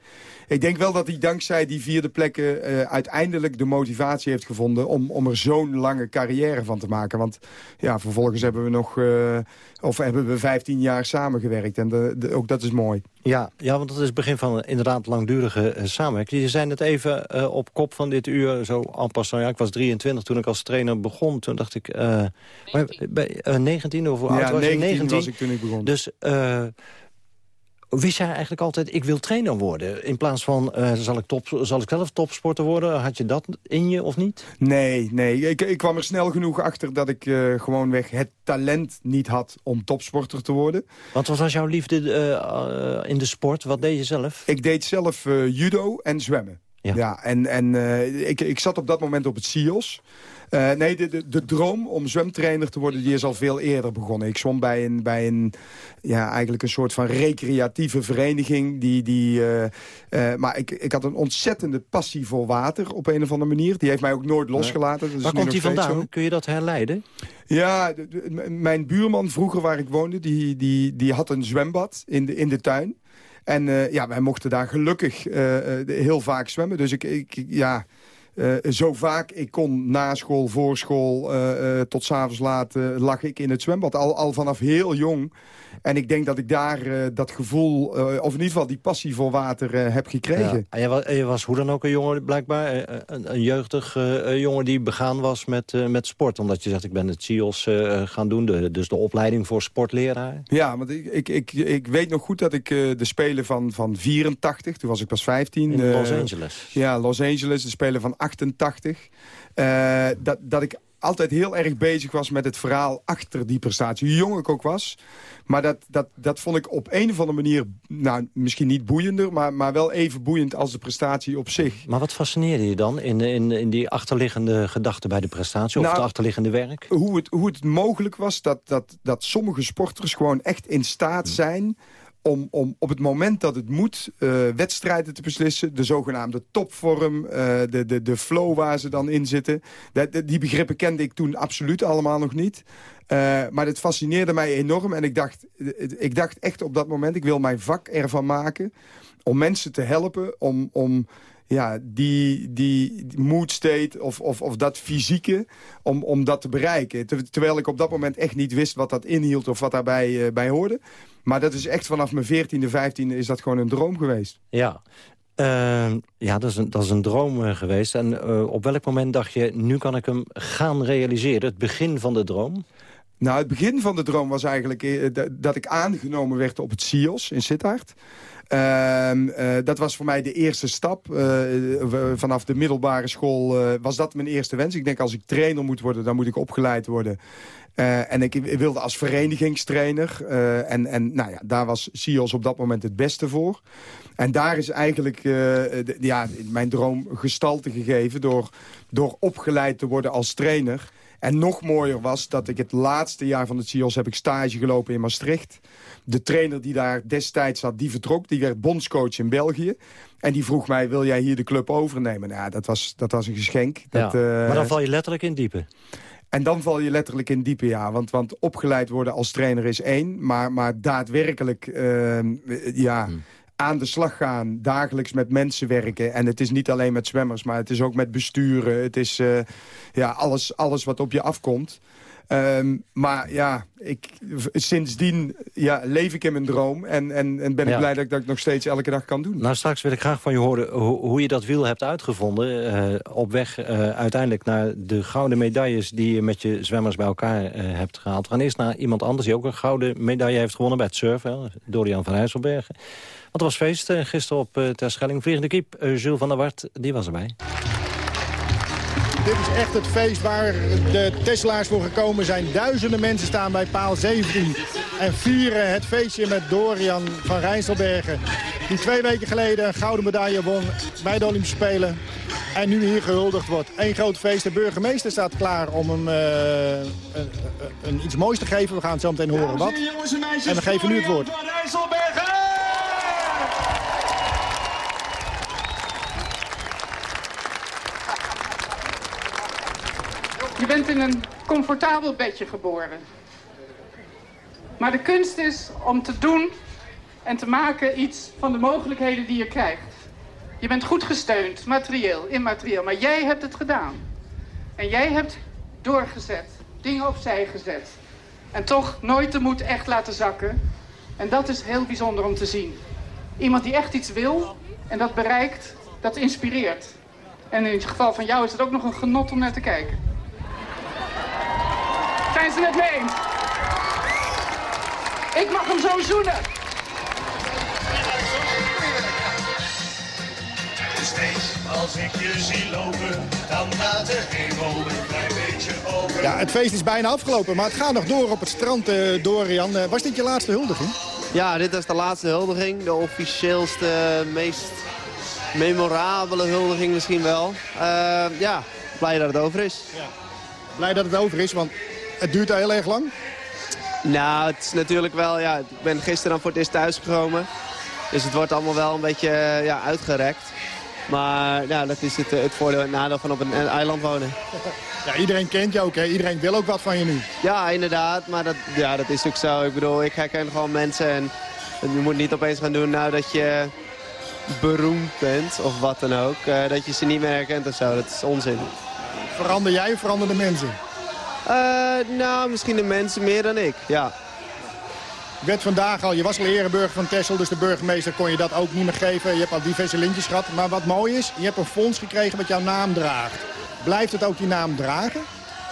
Ik denk wel dat hij dankzij die vierde plekken uh, uiteindelijk de motivatie heeft gevonden... om, om er zo'n lange carrière van te maken. Want ja, vervolgens hebben we nog... Uh, of hebben we 15 jaar samengewerkt. En de, de, ook dat is mooi. Ja, ja, want dat is het begin van een inderdaad langdurige uh, samenwerking. Je zijn het even uh, op kop van dit uur, zo en passant. Ja, ik was 23 toen ik als trainer begon. Toen dacht ik, uh, 19. Bij, 19 of hoe oud was 19 je? 19 was ik toen ik begon. Dus wist jij eigenlijk altijd, ik wil trainer worden? In plaats van, uh, zal, ik top, zal ik zelf topsporter worden? Had je dat in je of niet? Nee, nee. Ik, ik kwam er snel genoeg achter dat ik uh, gewoonweg het talent niet had om topsporter te worden. Want wat was jouw liefde uh, in de sport? Wat deed je zelf? Ik deed zelf judo en zwemmen. Ja, ja en, en ik, ik zat op dat moment op het CIOS. Uh, nee, de, de, de, droom om zwemtrainer te worden, die is al veel eerder begonnen. Ik zwom bij een, bij een ja, eigenlijk een soort van recreatieve vereniging. Die, die, uh, uh, maar ik, ik had een ontzettende passie voor water op een of andere manier. Die heeft mij ook nooit losgelaten. Dat Waar komt die vandaan? Zo. Kun je dat herleiden? Ja, de, de, mijn buurman vroeger waar ik woonde, die, die, die had een zwembad in de, in de tuin. En ja, wij mochten daar gelukkig heel vaak zwemmen. Dus ik, ik ja... Uh, zo vaak ik kon na school, voor school, uh, uh, tot s'avonds laat lag ik in het zwembad. Al, al vanaf heel jong. En ik denk dat ik daar dat gevoel, of in ieder geval die passie voor water heb gekregen. Ja. En je was, je was, hoe dan ook een jongen blijkbaar, een, een jeugdig jongen die begaan was met, met sport. Omdat je zegt, ik ben het CIOS gaan doen, de, dus de opleiding voor sportleraar. Ja, want ik, ik, ik, ik weet nog goed dat ik de Spelen van, van 84, toen was ik pas 15. In Los Angeles. Ja, Los Angeles, de Spelen van 88. Uh, dat, dat ik altijd heel erg bezig was met het verhaal achter die prestatie. Hoe jong ik ook was. Maar dat, dat, dat vond ik op een of andere manier, nou, misschien niet boeiender... Maar, maar wel even boeiend als de prestatie op zich. Maar wat fascineerde je dan in, in, in die achterliggende gedachten bij de prestatie? Of nou, het achterliggende werk? Hoe het, hoe het mogelijk was dat, dat, dat sommige sporters gewoon echt in staat zijn om, om op het moment dat het moet uh, wedstrijden te beslissen. De zogenaamde topvorm, uh, de, de, de flow waar ze dan in zitten. De, die begrippen kende ik toen absoluut allemaal nog niet. Uh, maar het fascineerde mij enorm. En ik dacht, ik dacht echt op dat moment, ik wil mijn vak ervan maken... om mensen te helpen, om... om ja, die, die, die mood state of, of, of dat fysieke, om, om dat te bereiken. terwijl ik op dat moment echt niet wist wat dat inhield of wat daarbij uh, bij hoorde. Maar dat is echt vanaf mijn 14e, 15e is dat gewoon een droom geweest. Ja, uh, ja, dat is een, dat is een droom uh, geweest. En uh, op welk moment dacht je, nu kan ik hem gaan realiseren? Het begin van de droom? Nou, het begin van de droom was eigenlijk dat ik aangenomen werd op het CIOS in Sittard. Uh, uh, dat was voor mij de eerste stap. Uh, vanaf de middelbare school was dat mijn eerste wens. Ik denk als ik trainer moet worden, dan moet ik opgeleid worden. en ik wilde als verenigingstrainer. en en nou ja, daar was CIOS op dat moment het beste voor. En daar is eigenlijk ja, mijn droom gestalte gegeven... door, door opgeleid te worden als trainer... En nog mooier was dat ik het laatste jaar van het CIOS heb ik stage gelopen in Maastricht. De trainer die daar destijds zat, die vertrok. Die werd bondscoach in België. En die vroeg mij, wil jij hier de club overnemen? Nou, dat was, dat was een geschenk. Ja, Dat, eh, maar dan val je letterlijk in diepe. en dan val je letterlijk in diepe, ja. Want, want opgeleid worden als trainer is één. Maar, maar daadwerkelijk ehm, ja, aan de slag gaan. Dagelijks met mensen werken. En het is niet alleen met zwemmers, maar het is ook met besturen. Het is eh, ja, alles, alles wat op je afkomt. Ehm, maar ja, ik, sindsdien ja, leef ik in mijn droom. En, en, en ben ik Ja. blij dat ik dat nog steeds elke dag kan doen. Nou, straks wil ik graag van je horen ho- hoe je dat wiel hebt uitgevonden. eh, op weg eh, uiteindelijk naar de gouden medailles die je met je zwemmers bij elkaar hebt gehaald. We gaan eerst naar iemand anders die ook een gouden medaille heeft gewonnen bij het surfen. Dorian van Rijsselbergen. Want er was feest eh, gisteren op uh, Terschelling. Vliegende kiep, eh, Jules van der Wart, die was erbij. Dit is echt het feest waar de Tesla's voor gekomen zijn. Duizenden mensen staan bij paal 17 en vieren het feestje met Dorian van Rijsselbergen. Die twee weken geleden een gouden medaille won bij de Olympische Spelen. En nu hier gehuldigd wordt. Eén groot feest. De burgemeester staat klaar om hem eh, een, een- een iets moois te geven. We gaan het zo meteen horen wat. En we geven nu het woord. Je bent in een comfortabel bedje geboren. Maar de kunst is om te doen en te maken iets van de mogelijkheden die je krijgt. Je bent goed gesteund, materieel, immaterieel, maar jij hebt het gedaan. En jij hebt doorgezet, dingen opzij gezet. En toch nooit de moed echt laten zakken. En dat is heel bijzonder om te zien. Iemand die echt iets wil en dat bereikt, dat inspireert. En in het geval van jou is het ook nog een genot om naar te kijken. Zijn ze het mee eens? Ik mag hem zo zoenen. Steeds als ik je zie lopen, dan gaat de hemel een klein beetje open. Ja, het feest is bijna afgelopen, maar het gaat nog door op het strand, eh, Dorian. Eh, was dit je laatste huldiging? Ja, dit is de laatste huldiging. De officieelste, meest memorabele huldiging misschien wel. Eh, ja, blij dat het over is. Blij dat het over is, want het duurt al heel erg lang. Nou, het is natuurlijk wel... Ja, ik ben gisteren dan voor het eerst thuisgekomen. Dus het wordt allemaal wel een beetje eh, ja, uitgerekt. Maar ja, dat is het, eh, het voordeel en het nadeel van op een eiland wonen. Ja, iedereen kent je ook, hè? Iedereen wil ook wat van je nu. Ja, inderdaad. Maar dat, ja, dat is ook zo. Ik bedoel, ik herken gewoon mensen. En je moet niet opeens gaan doen nou dat je beroemd bent of wat dan ook. eh, dat je ze niet meer herkent of zo. Dat is onzin. Verander jij of verander de mensen? Eh, nou, misschien de mensen meer dan ik, ja. Werd vandaag al, je was al ereburger van Texel, dus de burgemeester kon je dat ook niet meer geven. Je hebt al diverse lintjes gehad. Maar wat mooi is, je hebt een fonds gekregen wat jouw naam draagt. Blijft het ook die naam dragen?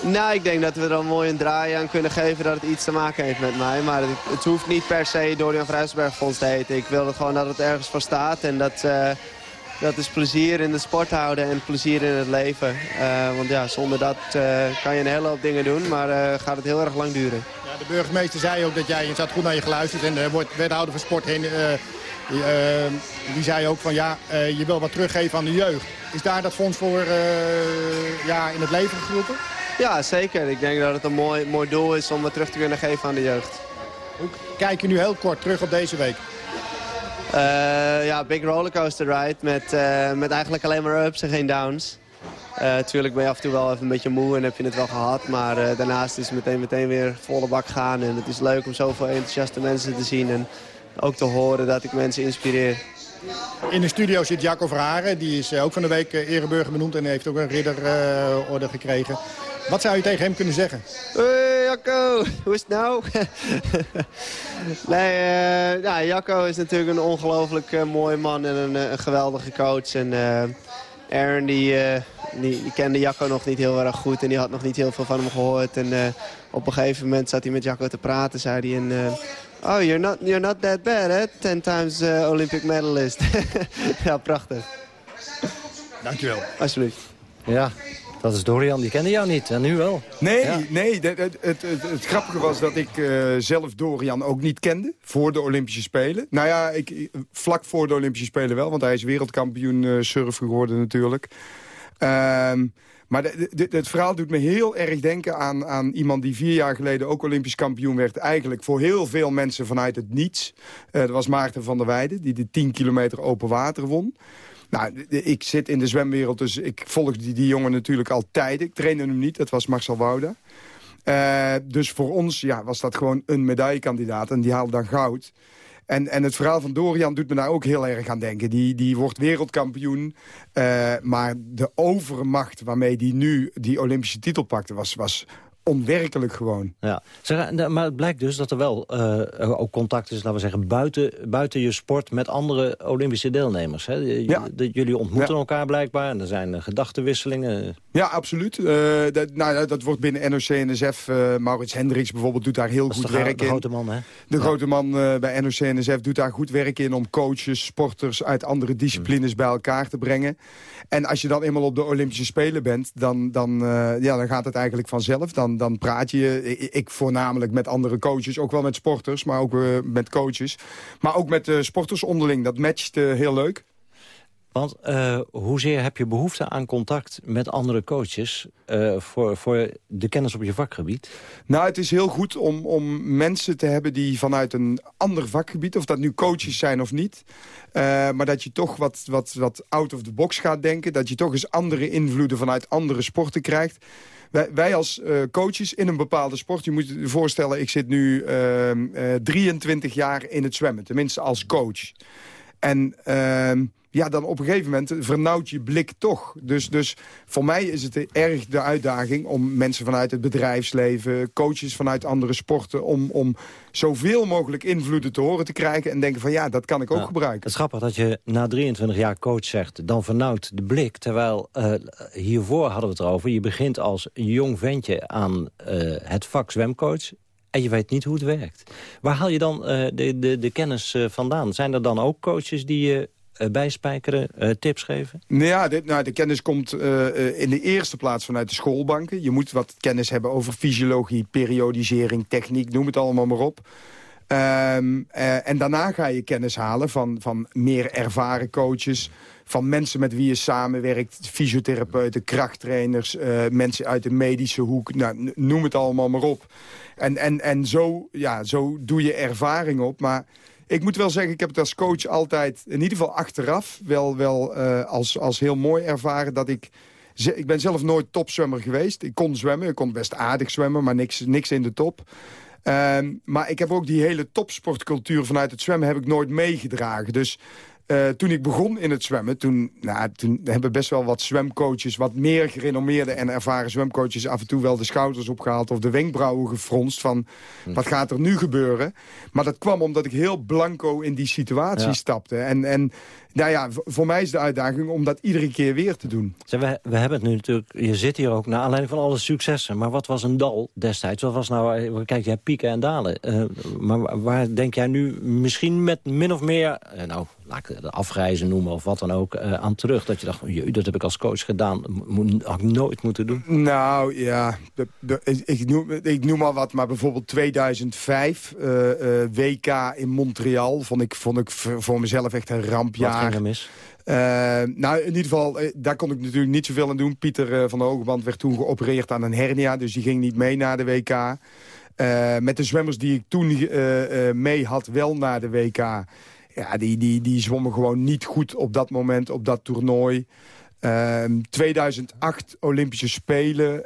Nou, ik denk dat we er een mooi een draai aan kunnen geven dat het iets te maken heeft met mij. Maar het, het hoeft niet per se Dorian Vrijsberg Fonds te heten. Ik wil gewoon dat het ergens voor staat. En dat, eh, dat is plezier in de sport houden en plezier in het leven. Eh, want ja, zonder dat eh, kan je een hele hoop dingen doen, maar eh, gaat het heel erg lang duren. Ja, de burgemeester zei ook dat jij, je zat goed naar je geluisterd. En de wordt- wethouder van sport heen, die, die zei ook van ja, je wil wat teruggeven aan de jeugd. Is daar dat fonds voor ja, in het leven geroepen? Ja, zeker. Ik denk dat het een mooi, mooi doel is om wat terug te kunnen geven aan de jeugd. Kijk je nu heel kort terug op deze week. Eh, ja, big rollercoaster ride met, eh, met eigenlijk alleen maar ups en geen downs. Eh tuurlijk ben je af en toe wel even een beetje moe en heb je het wel gehad. Maar daarnaast is het meteen, meteen weer volle bak gaan. En het is leuk om zoveel enthousiaste mensen te zien. En ook te horen dat ik mensen inspireer. In de studio zit Jacco Verharen. Die is ook van de week ereburger benoemd en heeft ook een ridderorde gekregen. Wat zou je tegen hem kunnen zeggen? Hoi Jacco, hoe is het nou? nee, eh, ja, Jacco is natuurlijk een ongelooflijk eh, mooie man en een, eh, een geweldige coach. En eh, Aaron die, eh, die, die kende Jacco nog niet heel erg goed en die had nog niet heel veel van hem gehoord. En eh, op een gegeven moment zat hij met Jacco te praten, zei hij... En, eh, Oh, you're not, you're not that bad, hè? Ten times eh, Olympic medalist. ja, prachtig. Dankjewel. Alsjeblieft. Ja, dat is Dorian. Die kende jou niet. En nu wel. Nee, Ja. nee het, het, het, grappige was dat ik eh, zelf Dorian ook niet kende voor de Olympische Spelen. Nou ja, ik, vlak voor de Olympische Spelen wel, want hij is wereldkampioen eh, surfen geworden natuurlijk. Ehm, maar de, de, het verhaal doet me heel erg denken aan, aan iemand die vier jaar geleden ook Olympisch kampioen werd. Eigenlijk voor heel veel mensen vanuit het niets. Uh, dat was Maarten van der Weijden, die de 10 kilometer open water won. Nou, ik zit in de zwemwereld, dus ik volg die, die jongen natuurlijk al tijden. Ik trainde hem niet, dat was Marcel Wouda. Uh, dus voor ons ja, was dat gewoon een medaillekandidaat en die haalde dan goud. En, en het verhaal van Dorian doet me daar ook heel erg aan denken. Die, die wordt wereldkampioen. Uh, maar de overmacht waarmee die nu die Olympische titel pakte... was, was onwerkelijk gewoon. Ja. Zeg, maar het blijkt dus dat er wel uh, ook contact is, laten we zeggen, buiten, buiten je sport met andere Olympische deelnemers. Hè? Ja. jullie ontmoeten elkaar blijkbaar en er zijn uh, gedachtenwisselingen. Ja, absoluut. Uh, dat, nou, dat wordt binnen NOC-NSF. Uh, Maurits Hendricks bijvoorbeeld doet daar heel goed werk in. De grote man, hè? De grote man bij NOC-NSF doet daar goed werk in om coaches, sporters uit andere disciplines bij elkaar te brengen. En als je dan eenmaal op de Olympische Spelen bent, dan, dan, ja, dan gaat het eigenlijk vanzelf. Dan dan, praat je, ik voornamelijk met andere coaches, ook wel met sporters, maar ook uh, met coaches. Maar ook met uh, sporters onderling, dat matcht uh, heel leuk. Want hoezeer heb je behoefte aan contact met andere coaches... voor, voor de kennis op je vakgebied? Nou, het is heel goed om, om mensen te hebben die vanuit een ander vakgebied... of dat nu coaches zijn of niet... maar dat je toch wat, wat, wat out of the box gaat denken. Dat je toch eens andere invloeden vanuit andere sporten krijgt. Wij, wij als uh, coaches in een bepaalde sport... je moet je voorstellen, ik zit nu uh, uh, 23 jaar in het zwemmen. Tenminste als coach. En ehm, ja, dan op een gegeven moment vernauwt je blik toch. Dus, dus voor mij is het erg de uitdaging om mensen vanuit het bedrijfsleven... coaches vanuit andere sporten... om, om zoveel mogelijk invloeden te horen te krijgen... en denken van ja, dat kan ik ook gebruiken. Het is grappig dat je na 23 jaar coach zegt... dan vernauwt de blik, terwijl uh, hiervoor hadden we het erover... je begint als jong ventje aan uh, het vak zwemcoach... En je weet niet hoe het werkt. Waar haal je dan uh, de, de, de kennis vandaan? Zijn er dan ook coaches die je bijspijkeren, tips geven? Nou ja, dit, nou, de kennis komt in de eerste plaats vanuit de schoolbanken. Je moet wat kennis hebben over fysiologie, periodisering, techniek, noem het allemaal maar op. Um, en daarna ga je kennis halen van, van meer ervaren coaches van mensen met wie je samenwerkt. Fysiotherapeuten, krachttrainers, mensen uit de medische hoek. Nou, noem het allemaal maar op. En, en, en zo, ja, zo doe je ervaring op. Maar ik moet wel zeggen, ik heb het als coach altijd, in ieder geval achteraf... wel, wel uh, als, als heel mooi ervaren dat ik... Ik ben zelf nooit topzwemmer geweest. Ik kon zwemmen, ik kon best aardig zwemmen, maar niks, niks in de top. Um, maar ik heb ook die hele topsportcultuur vanuit het zwemmen heb ik nooit meegedragen. Dus uh, toen ik begon in het zwemmen, toen, nou, toen hebben best wel wat zwemcoaches... wat meer gerenommeerde en ervaren zwemcoaches... af en toe wel de schouders opgehaald of de wenkbrauwen gefronst... van hm. wat gaat er nu gebeuren? Maar dat kwam omdat ik heel blanco in die situatie ja. stapte. En, en nou ja, voor mij is de uitdaging om dat iedere keer weer te doen. Zeg, we, we hebben het nu natuurlijk, je zit hier ook naar aanleiding van alle successen. Maar wat was een dal destijds? Wat was nou, kijk, jij pieken en dalen. Uh, maar waar denk jij nu misschien met min of meer, uh, nou, laat ik afreizen noemen of wat dan ook, uh, aan terug? Dat je dacht, jee, dat heb ik als coach gedaan, moet, had ik nooit moeten doen. Nou ja, de, de, ik, noem, ik noem maar wat, maar bijvoorbeeld 2005, WK in Montreal, vond ik, vond ik voor mezelf echt een rampjaar. Wat ging er mis? Uh, nou, in ieder geval, daar kon ik natuurlijk niet zoveel aan doen. Pieter uh, van der Hogeband werd toen geopereerd aan een hernia, dus die ging niet mee naar de WK. Met de zwemmers die ik toen mee had, wel naar de WK. Ja, die, die, die zwommen gewoon niet goed op dat moment, op dat toernooi. 2008 Olympische Spelen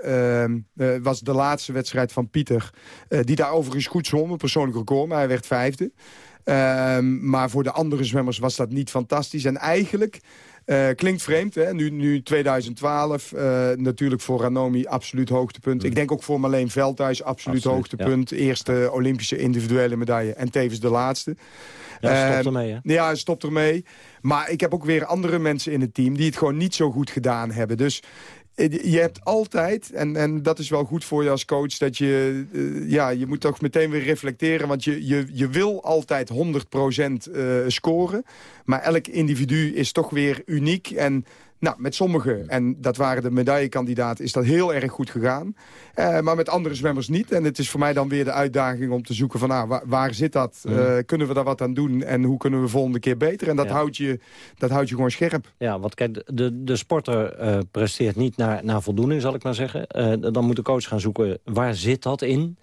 was de laatste wedstrijd van Pieter. die daar overigens goed zwom, een persoonlijk record, maar hij werd vijfde. Um, maar voor de andere zwemmers was dat niet fantastisch. En eigenlijk... Uh, klinkt vreemd, hè? Nu, nu 2012. Uh, natuurlijk voor Ranomi absoluut hoogtepunt. Mm. Ik denk ook voor Marleen Veldhuis absoluut, absoluut hoogtepunt. Ja. Eerste Olympische individuele medaille en tevens de laatste. Ja, stopt ermee, hè? Ja, stopt ermee. Maar ik heb ook weer andere mensen in het team... die het gewoon niet zo goed gedaan hebben. Dus je hebt altijd, en, en dat is wel goed voor je als coach... dat je, uh, ja, je moet toch meteen weer reflecteren... want je, je, je wil altijd 100% uh, scoren. Maar elk individu is toch weer uniek. En Nou, met sommigen, en dat waren de medaillekandidaten, is dat heel erg goed gegaan. Uh, maar met andere zwemmers niet. En het is voor mij dan weer de uitdaging om te zoeken van nou, waar, waar zit dat? Uh, kunnen we daar wat aan doen? En hoe kunnen we volgende keer beter? En dat, houdt, je, dat houdt je gewoon scherp. Ja, want kijk, de, de sporter uh, presteert niet naar, naar voldoening, zal ik maar zeggen. dan moet de coach gaan zoeken, waar zit dat in?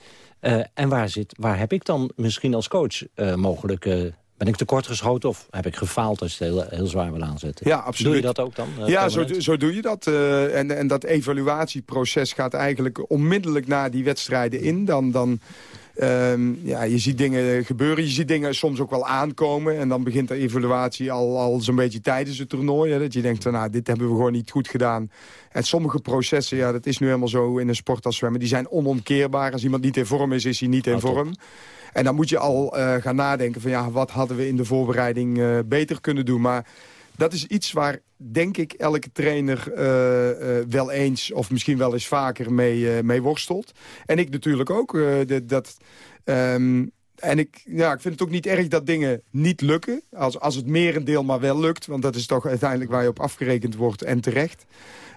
en waar, zit, waar heb ik dan misschien als coach mogelijk ben ik tekortgeschoten of heb ik gefaald als je het heel, heel zwaar wil aanzetten? Ja, absoluut. Doe je dat ook dan? Uh, ja, zo, zo, doe je dat. Uh, en, en dat evaluatieproces gaat eigenlijk onmiddellijk na die wedstrijden in. Dan, dan, um, ja, je ziet dingen gebeuren. Je ziet dingen soms ook wel aankomen. En dan begint de evaluatie al, al zo'n beetje tijdens het toernooi. Hè, dat je denkt, van, nou, dit hebben we gewoon niet goed gedaan. En sommige processen, ja, dat is nu helemaal zo in een sport als zwemmen... die zijn onomkeerbaar. Als iemand niet in vorm is, is hij niet in Ah, vorm. En dan moet je al uh, gaan nadenken van ja, wat hadden we in de voorbereiding uh, beter kunnen doen. Maar dat is iets waar, denk ik, elke trainer uh, wel eens... of misschien wel eens vaker mee, mee worstelt. En ik natuurlijk ook. De, dat, um, en ik, ja, ik vind het ook niet erg dat dingen niet lukken. Als, als het merendeel maar wel lukt. Want dat is toch uiteindelijk waar je op afgerekend wordt en terecht.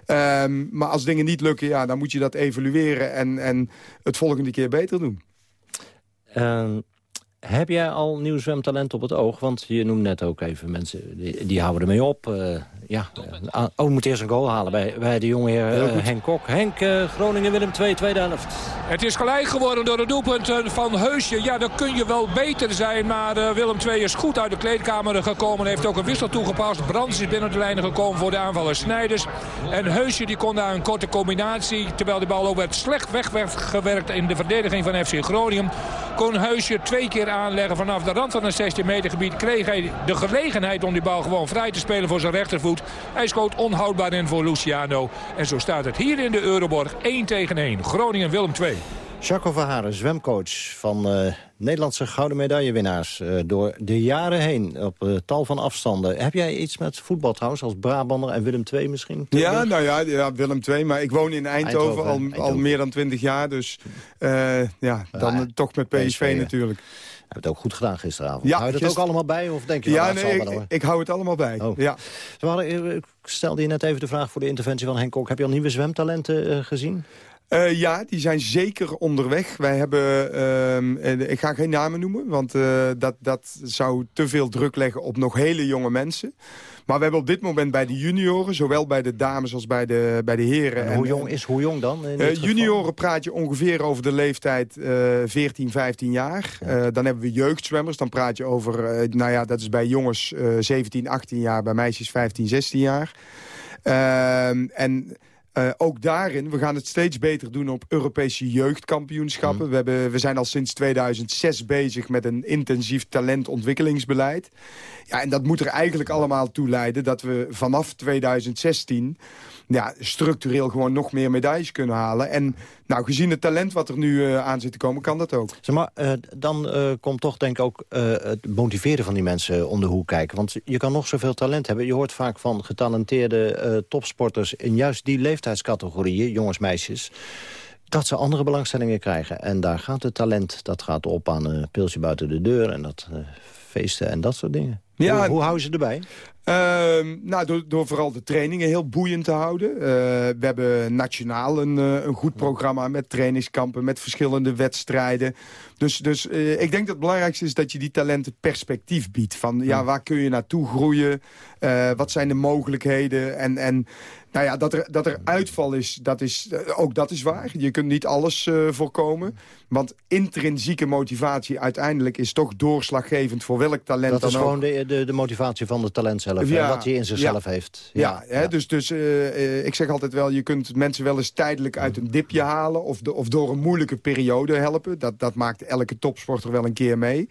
Um, maar als dingen niet lukken, ja, dan moet je dat evalueren... en, en het volgende keer beter doen. Uh, heb jij al nieuw zwemtalent op het oog? Want je noemt net ook even mensen, die, die houden ermee op. Uh, ja, uh, oh, we moeten eerst een goal halen bij, bij de jonge heer uh, Henk Kok. Henk, Groningen-Willem 2, tweede helft. Het is gelijk geworden door de doelpunten van Heusje. Ja, dan kun je wel beter zijn, maar Willem 2 is goed uit de kleedkamer gekomen. Heeft ook een wissel toegepast. Brands is binnen de lijnen gekomen voor de aanvaller Snijders. En Heusje die kon daar een korte combinatie, terwijl de bal ook werd slecht weggewerkt in de verdediging van FC Groningen. Kon Heusje twee keer aanleggen vanaf de rand van het 16 meter gebied. Kreeg hij de gelegenheid om die bal gewoon vrij te spelen voor zijn rechtervoet. Hij schoot onhoudbaar in voor Luciano. En zo staat het hier in de Euroborg 1 tegen 1. Groningen-Willem 2. Jacco Verharen, zwemcoach van uh, Nederlandse gouden medaillewinnaars... Uh, door de jaren heen op uh, tal van afstanden. Heb jij iets met voetbal trouwens, als Brabander en Willem II misschien? Ja, nou ja, ja, Willem II, maar ik woon in Eindhoven, Eindhoven, al, Eindhoven. al, meer dan twintig jaar. Dus ja, dan toch met PSV, PSV natuurlijk. Je hebt het ook goed gedaan gisteravond. Ja, hou je dat ook allemaal bij? Of denk je, ja, nee, ik, hou het allemaal bij. Oh. Ja. Hadden, ik stelde je net even de vraag voor de interventie van Henk Kok. Heb je al nieuwe zwemtalenten gezien? Uh, ja, die zijn zeker onderweg. Wij hebben, uh, ik ga geen namen noemen, want uh, dat, dat zou te veel druk leggen op nog hele jonge mensen. Maar we hebben op dit moment bij de junioren, zowel bij de dames als bij de, bij de heren. En hoe jong is hoe jong dan? Uh, junioren praat je ongeveer over de leeftijd uh, 14, 15 jaar. Ja. Dan hebben we jeugdzwemmers. Dan praat je over, nou ja, dat is bij jongens 17, 18 jaar, bij meisjes 15, 16 jaar. Ehm, en... Uh, ook daarin, we gaan het steeds beter doen op Europese jeugdkampioenschappen. Mm. We, hebben, we zijn al sinds 2006 bezig met een intensief talentontwikkelingsbeleid. Ja, en dat moet er eigenlijk allemaal toe leiden dat we vanaf 2016 ja, structureel gewoon nog meer medailles kunnen halen. En nou, gezien het talent wat er nu uh, aan zit te komen, kan dat ook. Zeg maar, uh, dan komt toch denk ik ook het motiveren van die mensen om de hoek kijken. Want je kan nog zoveel talent hebben. Je hoort vaak van getalenteerde topsporters in juist die leeftijdscategorieën, jongens, meisjes dat ze andere belangstellingen krijgen. En daar gaat het talent, dat gaat op aan een pilsje buiten de deur... en dat feesten en dat soort dingen. Ja, hoe, hoe houden ze erbij? Uh, nou, door, door vooral de trainingen heel boeiend te houden. Uh, we hebben nationaal een, uh, een goed programma met trainingskampen, met verschillende wedstrijden. Dus, dus ik denk dat het belangrijkste is dat je die talenten perspectief biedt. Van ja, waar kun je naartoe groeien? wat zijn de mogelijkheden? En, en nou ja, dat er, dat er uitval is, dat is, ook dat is waar. Je kunt niet alles voorkomen. Want intrinsieke motivatie uiteindelijk is toch doorslaggevend voor welk talent dat dan ook. Dat is gewoon de, de, de motivatie van de talent zelf, ja, wat hij in zichzelf ja, heeft. Ja, ja, hè, dus, dus uh, ik zeg altijd wel, je kunt mensen wel eens tijdelijk uit een dipje halen... of, de, of door een moeilijke periode helpen. Dat, dat maakt elke topsporter wel een keer mee.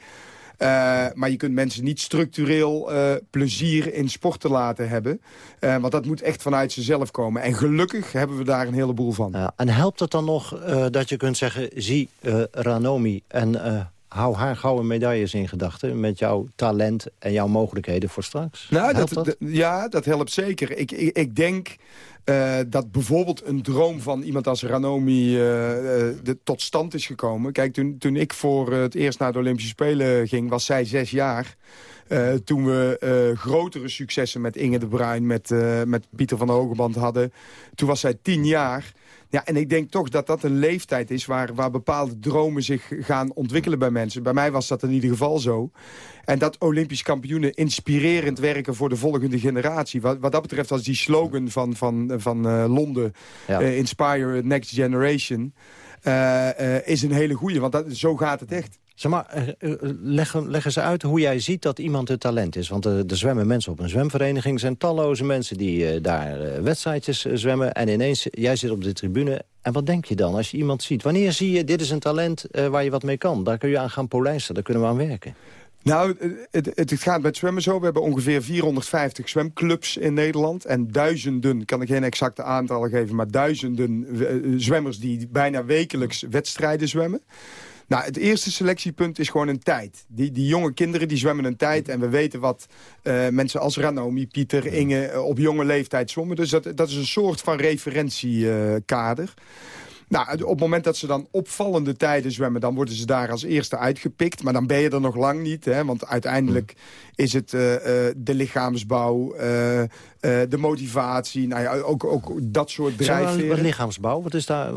Uh, maar je kunt mensen niet structureel uh, plezier in sporten laten hebben. Uh, want dat moet echt vanuit zichzelf komen. En gelukkig hebben we daar een heleboel van. Ja, en helpt het dan nog dat je kunt zeggen... zie Ranomi en hou haar gouden medailles in gedachten... met jouw talent en jouw mogelijkheden voor straks? Nou, dat, dat? ja, dat helpt zeker. Ik, ik, ik denk uh, dat bijvoorbeeld een droom van iemand als Ranomi uh, de, tot stand is gekomen. Kijk, toen, toen ik voor het eerst naar de Olympische Spelen ging, was zij zes jaar. Eh, toen we eh, grotere successen met Inge de Bruin, met, eh, met Pieter van der Hogeband hadden. Toen was zij tien jaar. Ja, en ik denk toch dat dat een leeftijd is waar, waar bepaalde dromen zich gaan ontwikkelen bij mensen. Bij mij was dat in ieder geval zo. En dat Olympisch kampioenen inspirerend werken voor de volgende generatie. Wat, wat dat betreft was die slogan van, van, van uh, Londen, Ja. uh, Inspire Next Generation, uh, uh, is een hele goeie. Want dat, zo gaat het echt. Zeg maar, uh, leg, leg eens uit hoe jij ziet dat iemand een talent is. Want er zwemmen mensen op een zwemvereniging. Er zijn talloze mensen die daar wedstrijdjes zwemmen. En ineens, jij zit op de tribune. En wat denk je dan als je iemand ziet? Wanneer zie je, dit is een talent waar je wat mee kan? Daar kun je aan gaan polijsten, daar kunnen we aan werken. Nou, het, het, gaat met zwemmen zo. We hebben ongeveer 450 zwemclubs in Nederland. En duizenden, kan ik geen exacte aantallen geven... maar duizenden zwemmers die bijna wekelijks wedstrijden zwemmen. Nou, het eerste selectiepunt is gewoon een tijd. Die, die jonge kinderen die zwemmen een tijd. En we weten wat uh, mensen als Ranomi, Pieter, Inge uh, op jonge leeftijd zwommen. Dus dat, dat is een soort van referentiekader. Nou, op het moment dat ze dan opvallende tijden zwemmen... dan worden ze daar als eerste uitgepikt. Maar dan ben je er nog lang niet. Hè, want uiteindelijk is het uh, uh, de lichaamsbouw, uh, de motivatie... Nou ja, ook, ook dat soort drijfveren. Lichaamsbouw, wat is daar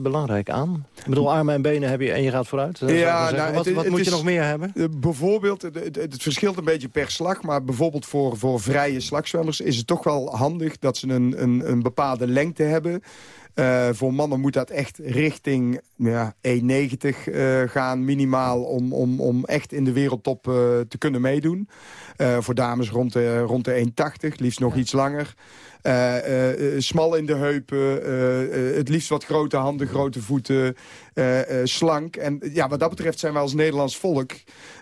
belangrijk aan? Ik bedoel, armen en benen heb je en je gaat vooruit. Ja, nou, wat het, wat het moet is, je nog meer hebben? Bijvoorbeeld, het, het, het, verschilt een beetje per slag... maar bijvoorbeeld voor, voor vrije slagzwemmers is het toch wel handig... dat ze een, een, een bepaalde lengte hebben... Uh, voor mannen moet dat echt richting ja, 1,90 uh, gaan minimaal... Om, om, om echt in de wereldtop uh, te kunnen meedoen. Voor dames rond de, rond de 1,80, liefst nog iets langer. smal in de heupen, het liefst wat grote handen, grote voeten, slank. En ja, wat dat betreft zijn we als Nederlands volk...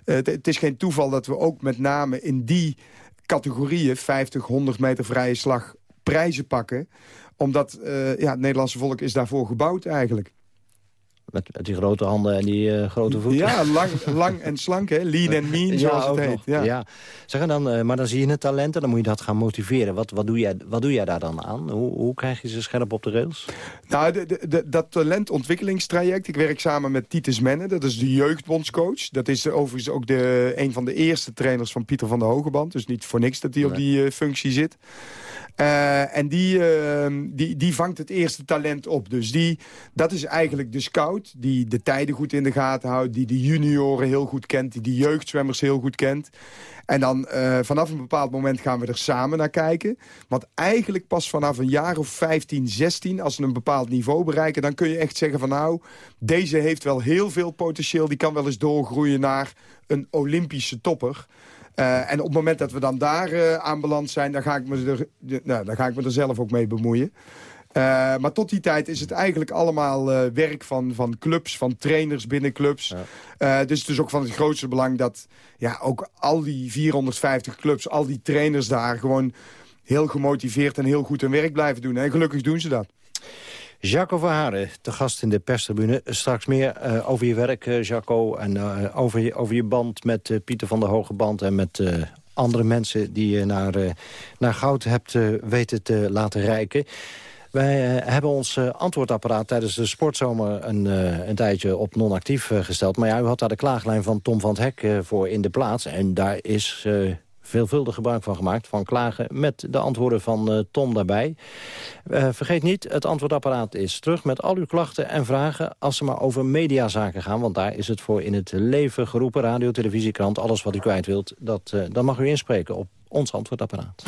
het is geen toeval dat we ook met name in die categorieën... 50, 100 meter vrije slag prijzen pakken omdat uh, ja, het Nederlandse volk is daarvoor gebouwd eigenlijk. Met, met die grote handen en die uh, grote voeten. Ja, lang, lang en slank, hè? lean and mean, zoals ja, het heet. Nog. Ja. ja. Zeg, dan, uh, maar dan zie je een talent en dan moet je dat gaan motiveren. Wat, wat, doe, jij, wat doe jij daar dan aan? Hoe, hoe krijg je ze scherp op de rails? Nou, de, de, de, dat talentontwikkelingstraject. Ik werk samen met Titus Menne, dat is de jeugdbondscoach. Dat is overigens ook de, een van de eerste trainers van Pieter van der Hogeband. Dus niet voor niks dat hij nee. op die uh, functie zit. Uh, en die, uh, die, die vangt het eerste talent op. Dus die, dat is eigenlijk de scout die de tijden goed in de gaten houdt... die de junioren heel goed kent, die de jeugdzwemmers heel goed kent. En dan uh, vanaf een bepaald moment gaan we er samen naar kijken. Want eigenlijk pas vanaf een jaar of 15, 16, als ze een bepaald niveau bereiken... dan kun je echt zeggen van nou, deze heeft wel heel veel potentieel... die kan wel eens doorgroeien naar een Olympische topper... Uh, en op het moment dat we dan daar uh, aanbeland zijn... Dan ga, ik me er, nou, dan ga ik me er zelf ook mee bemoeien. Uh, maar tot die tijd is het eigenlijk allemaal werk van, van clubs, van trainers binnen clubs. Ja. dus het is ook van het grootste belang dat ja, ook al die 450 clubs... al die trainers daar gewoon heel gemotiveerd en heel goed hun werk blijven doen. En gelukkig doen ze dat. Jaco Verharen, de gast in de perstribune. Straks meer uh, over je werk, uh, Jaco, en uh, over, je, over je band met Pieter van der Hogeband... en met andere mensen die je naar, naar goud hebt weten te laten reiken. Wij hebben ons antwoordapparaat tijdens de sportzomer een, een tijdje op non-actief gesteld. Maar ja, u had daar de klaaglijn van Tom van het Hek voor in de plaats. En daar is veelvuldig gebruik van gemaakt, van klagen... met de antwoorden van Tom daarbij. Vergeet niet, het antwoordapparaat is terug met al uw klachten en vragen... als ze maar over mediazaken gaan, want daar is het voor in het leven geroepen. Radio, televisie, krant, alles wat u kwijt wilt, dat, dan mag u inspreken op ons antwoordapparaat.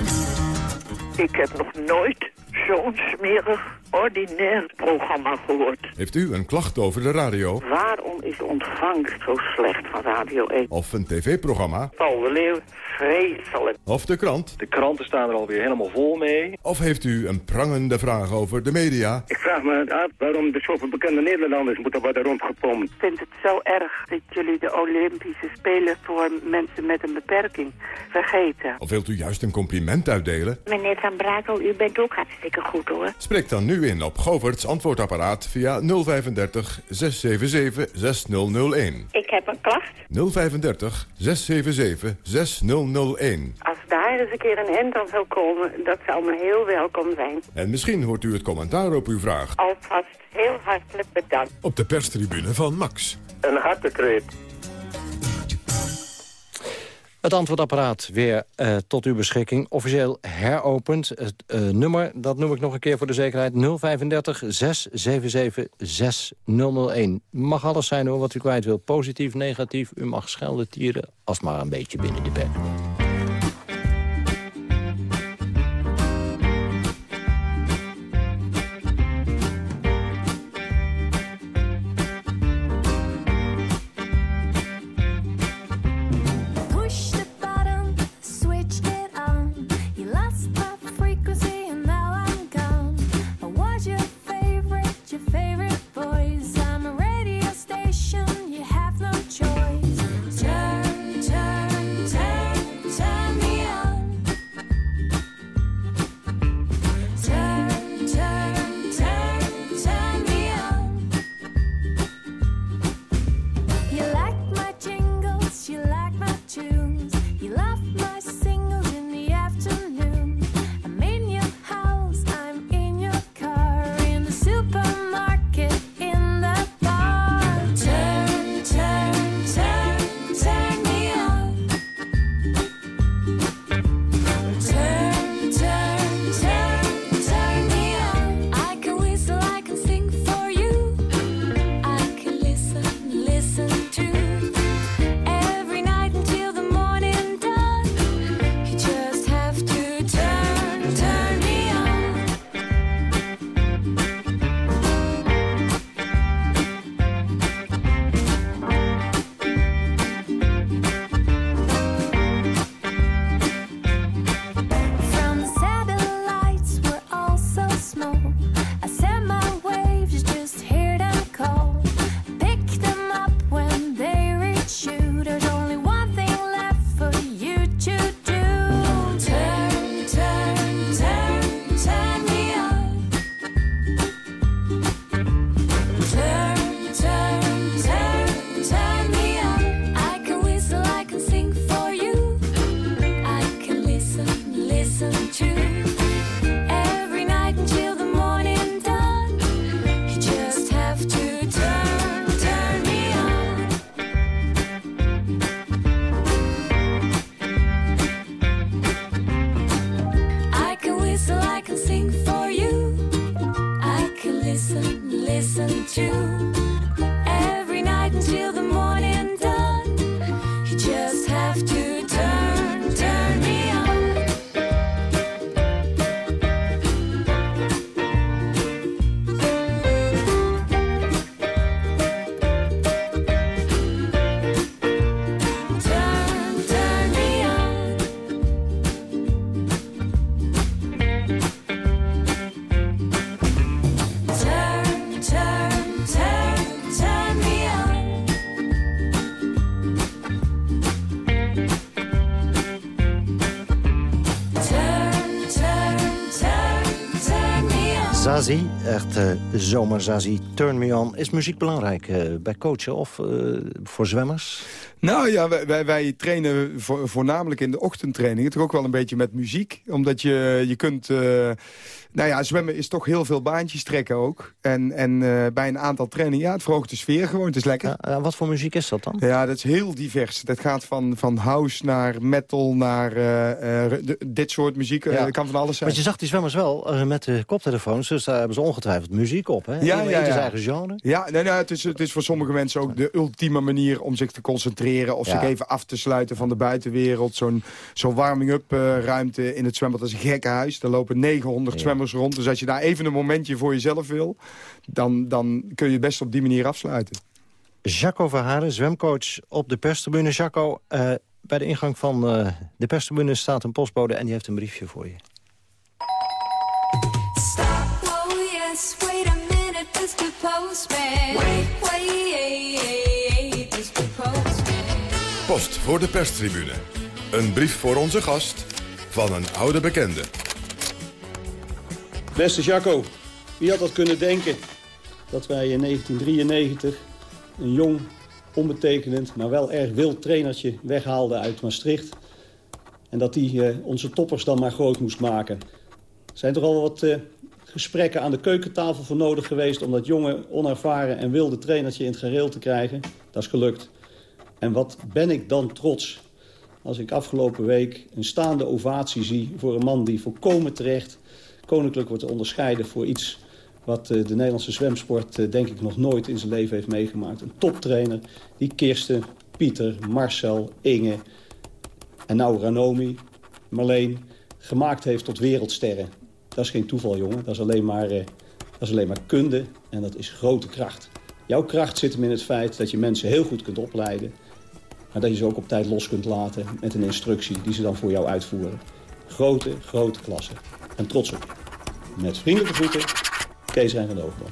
Ik heb nog nooit zo'n smerig, ordinair programma gehoord. Heeft u een klacht over de radio? Waarom is de ontvangst zo slecht van Radio 1? Of een tv-programma? Paul de Leeuw, vreselijk. Of de krant? De kranten staan er alweer helemaal vol mee. Of heeft u een prangende vraag over de media? Ik vraag me af waarom er zoveel bekende Nederlanders moeten worden rondgepompt. Ik vind het zo erg dat jullie de Olympische Spelen voor mensen met een beperking vergeten. Of wilt u juist een compliment uitdelen? Meneer Van Brakel, u bent ook hartstikke goed hoor. Spreek dan nu in op Govert's antwoordapparaat via 035 677 6001. Ik heb een klacht. 035 677 6001. Als daar eens een keer een end aan zou komen, dat zou me heel welkom zijn. En misschien hoort u het commentaar op uw vraag. Alvast heel hartelijk bedankt. Op de perstribune van Max. Een hartekreet. Het antwoordapparaat weer uh, tot uw beschikking. Officieel heropend. Het uh, nummer, dat noem ik nog een keer voor de zekerheid. 035 677 6001. Mag alles zijn hoor, wat u kwijt wil. Positief, negatief. U mag schelden, tieren, als maar een beetje binnen de bed. Echt uh, Turn Me On. Is muziek belangrijk uh, bij coachen of uh, voor zwemmers? Nou ja, wij, trainen voornamelijk in de ochtendtrainingen. Toch ook wel een beetje met muziek. Omdat je, je kunt... Nou ja, zwemmen is toch heel veel baantjes trekken ook. En, en uh, bij een aantal trainingen, ja, het verhoogt de sfeer gewoon. Het is lekker. Ja, wat voor muziek is dat dan? Ja, dat is heel divers. Dat gaat van, van house naar metal naar uh, uh, dit soort muziek. Ja. Dat kan van alles zijn. Want je zag die zwemmers wel met de koptelefoons. Dus daar hebben ze ongetwijfeld muziek op. Hè? Ja, ja, ja. eigen genre. Ja, nee, nee, het, is, het is voor sommige mensen ook de ultieme manier om zich te concentreren. Of zich even af te sluiten van de buitenwereld. Zo'n zo'n warming-up ruimte in het zwembad. Dat is een gekke huis. Daar lopen 900 zwemmers rond. Dus als je daar even een momentje voor jezelf wil... dan, dan kun je het best op die manier afsluiten. Jaco Verharen, zwemcoach op de perstribune. Jaco, uh, bij de ingang van uh, de perstribune staat een postbode... en die heeft een briefje voor je. Stop, oh yes, wait a minute, Mr. Postman. Wait, wait, Mr. Postman. Post voor de perstribune. Een brief voor onze gast van een oude bekende. Beste Jacco, wie had dat kunnen denken dat wij in 1993 een jong, onbetekenend, maar wel erg wild trainertje weghaalden uit Maastricht. En dat die uh, onze toppers dan maar groot moest maken. Er zijn toch al wat uh, gesprekken aan de keukentafel voor nodig geweest... om dat jonge, onervaren en wilde trainertje in het gereel te krijgen. Dat is gelukt. En wat ben ik dan trots als ik afgelopen week een staande ovatie zie... voor een man die volkomen terecht koninklijk wordt onderscheiden... voor iets wat eh, de Nederlandse zwemsport eh, denk ik nog nooit in zijn leven heeft meegemaakt. Een toptrainer die Kirsten, Pieter, Marcel, Inge en nou Ranomi, Marleen... gemaakt heeft tot wereldsterren. Dat is geen toeval, jongen. Dat is alleen maar, uh, dat is alleen maar kunde en dat is grote kracht. Jouw kracht zit hem in het feit dat je mensen heel goed kunt opleiden... maar dat je ze ook op tijd los kunt laten met een instructie die ze dan voor jou uitvoeren. Grote, grote klasse. En trots op je. Met vriendelijke groeten, Kees Rijn van de Overbad.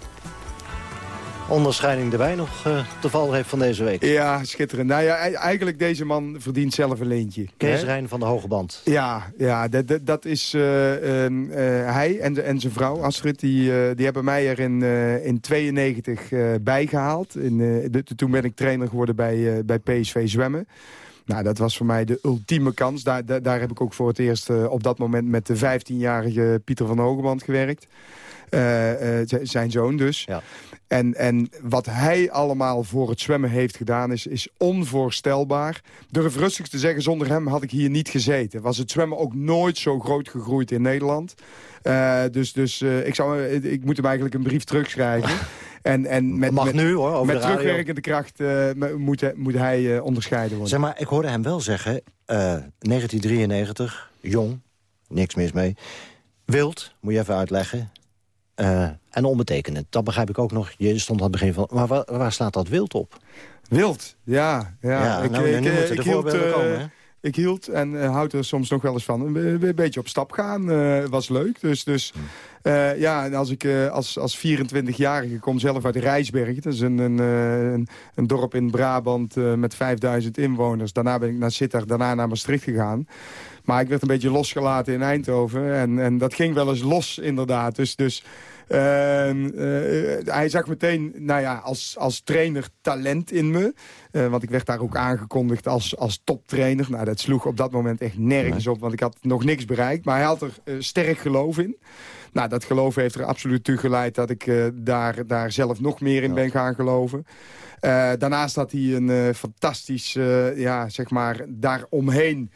Onderscheiding erbij nog uh, te val heeft van deze week. Ja, schitterend. Nou ja, eigenlijk deze man verdient zelf een leentje. Kees Rijn van de Hoge Band. Ja, ja dat, dat, dat is uh, uh, hij en, de, en zijn vrouw Astrid. Die, die hebben mij er in, in 92 bijgehaald. In, de, toen ben ik trainer geworden bij, bij PSV Zwemmen. Nou, dat was voor mij de ultieme kans. Daar, daar, heb ik ook voor het eerst op dat moment met de 15-jarige Pieter van Hogeband gewerkt. Uh, uh, zijn zoon dus. Ja. En, en wat hij allemaal voor het zwemmen heeft gedaan is, is onvoorstelbaar. Durf rustig te zeggen, zonder hem had ik hier niet gezeten. Was het zwemmen ook nooit zo groot gegroeid in Nederland. Uh, dus dus ik, zou, ik moet hem eigenlijk een brief terugschrijven. En, en met, Mag met, nu hoor, over met terugwerkende kracht moet, moet hij onderscheiden worden. Zeg maar, ik hoorde hem wel zeggen, 1993, jong, niks mis mee. Wild, moet je even uitleggen. Uh, en onbetekenend. Dat begrijp ik ook nog. Je stond aan het begin van... Maar waar, waar slaat dat wild op? Wild, ja. ja. ja ik, nou, ik, nu de voorbeelden hield, komen, hè? Ik hield en uh, houd er soms nog wel eens van. Een, een beetje op stap gaan was leuk. Dus, dus uh, ja, en als ik als, als 24-jarige kom zelf uit Rijsbergen. Dat is een, een, een, een dorp in Brabant met 5000 inwoners. Daarna ben ik naar Sittard, daarna naar Maastricht gegaan. Maar ik werd een beetje losgelaten in Eindhoven. En, en dat ging wel eens los, inderdaad. Dus, dus uh, uh, hij zag meteen, nou ja, als, als trainer talent in me. Uh, want ik werd daar ook aangekondigd als, als toptrainer. Nou, dat sloeg op dat moment echt nergens op, want ik had nog niks bereikt. Maar hij had er sterk geloof in. Nou, dat geloof heeft er absoluut toe geleid dat ik daar, daar zelf nog meer in ben gaan geloven. daarnaast had hij een fantastisch, ja, zeg maar, daaromheen...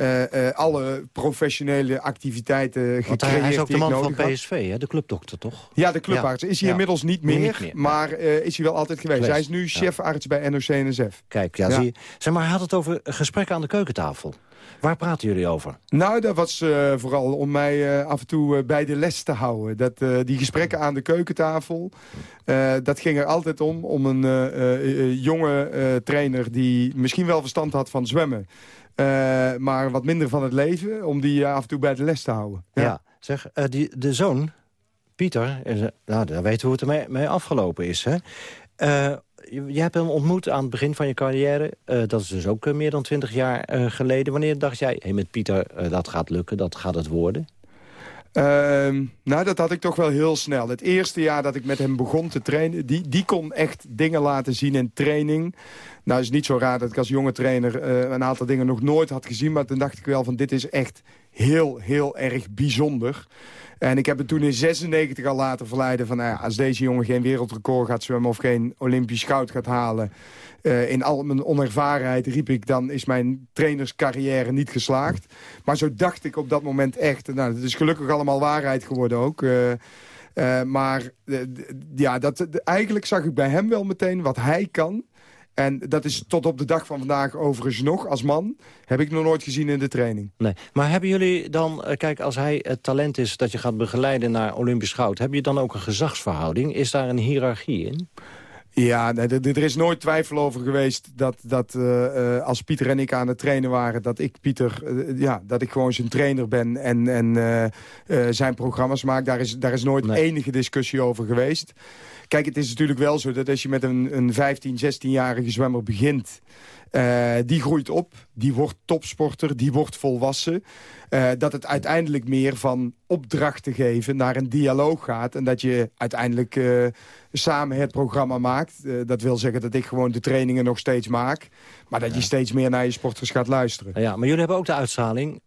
Uh, uh, alle professionele activiteiten Want hij is ook de man van PSV, hè? de clubdokter, toch? Ja, de clubarts. Is hij ja. inmiddels niet meer, niet meer maar uh, is hij wel altijd geweest. geweest. Hij is nu chefarts bij NOC-NSF. Kijk, ja, Zie je. Zeg maar, hij had het over gesprekken aan de keukentafel. Waar praten jullie over? Nou, dat was uh, vooral om mij uh, af en toe uh, bij de les te houden. Dat, die gesprekken aan de keukentafel, dat ging er altijd om. Om een jonge trainer die misschien wel verstand had van zwemmen. Uh, maar wat minder van het leven, om die uh, af en toe bij de les te houden. Ja, zeg, uh, die, de zoon, Pieter, nou, daar weten we hoe het ermee mee afgelopen is. Hè? Je, je, hebt hem ontmoet aan het begin van je carrière. dat is dus ook meer dan twintig jaar geleden. Wanneer dacht jij, hey, met Pieter, dat gaat lukken, dat gaat het worden? Uh, nou, dat had ik toch wel heel snel. Het eerste jaar dat ik met hem begon te trainen... die, die kon echt dingen laten zien in training. Nou, is niet zo raar dat ik als jonge trainer... Uh, een aantal dingen nog nooit had gezien. Maar toen dacht ik wel van dit is echt heel, heel erg bijzonder. En ik heb het toen in 96 al laten verleiden van... Nou als deze jongen geen wereldrecord gaat zwemmen... of geen Olympisch goud gaat halen... Uh, in al mijn onervarenheid riep ik... dan is mijn trainerscarrière niet geslaagd. Maar zo dacht ik op dat moment echt. Nou, het is gelukkig allemaal waarheid geworden ook... Uh, maar ja, dat, eigenlijk zag ik bij hem wel meteen wat hij kan. En dat is tot op de dag van vandaag overigens nog, als man... heb ik nog nooit gezien in de training. Nee. Maar hebben jullie dan, kijk, als hij het talent is... dat je gaat begeleiden naar Olympisch goud... heb je dan ook een gezagsverhouding? Is daar een hiërarchie in? Ja, nee, er is nooit twijfel over geweest dat, dat uh, als Pieter en ik aan het trainen waren... dat ik Pieter, uh, ja, dat ik gewoon zijn trainer ben en, en uh, zijn programma's maak. Daar is, daar is nooit nee. enige discussie over geweest. Kijk, het is natuurlijk wel zo dat als je met een, een 15, 16-jarige zwemmer begint... Uh, die groeit op, die wordt topsporter, die wordt volwassen. Uh, dat het uiteindelijk meer van opdrachten geven naar een dialoog gaat. En dat je uiteindelijk uh, samen het programma maakt. dat wil zeggen dat ik gewoon de trainingen nog steeds maak. Maar dat ja. je steeds meer naar je sporters gaat luisteren. Ja, maar jullie hebben ook de uitstraling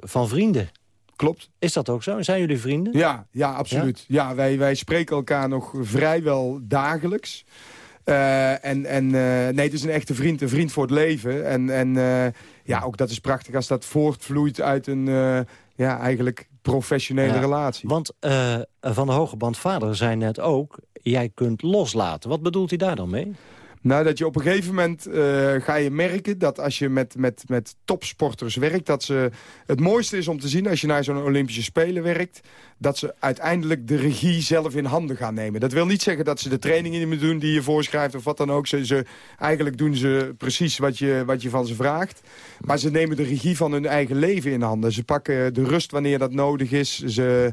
van vrienden. Klopt. Is dat ook zo? Zijn jullie vrienden? Ja, ja absoluut. Ja? ja wij, wij spreken elkaar nog vrijwel dagelijks. Uh, en en uh, nee, het is een echte vriend, een vriend voor het leven. En, en uh, ja, ook dat is prachtig als dat voortvloeit uit een eh, ja, eigenlijk professionele Ja, relatie. Want eh, Van de Hogeband vader zei net ook... jij kunt loslaten. Wat bedoelt hij daar dan mee? Nou, dat je op een gegeven moment eh, ga je merken dat als je met, met, met topsporters werkt... dat ze het mooiste is om te zien als je naar zo'n Olympische Spelen werkt... dat ze uiteindelijk de regie zelf in handen gaan nemen. Dat wil niet zeggen dat ze de trainingen niet meer doen die je voorschrijft of wat dan ook. Ze, ze, eigenlijk doen ze precies wat je, wat je van ze vraagt. Maar ze nemen de regie van hun eigen leven in handen. Ze pakken de rust wanneer dat nodig is. Ze...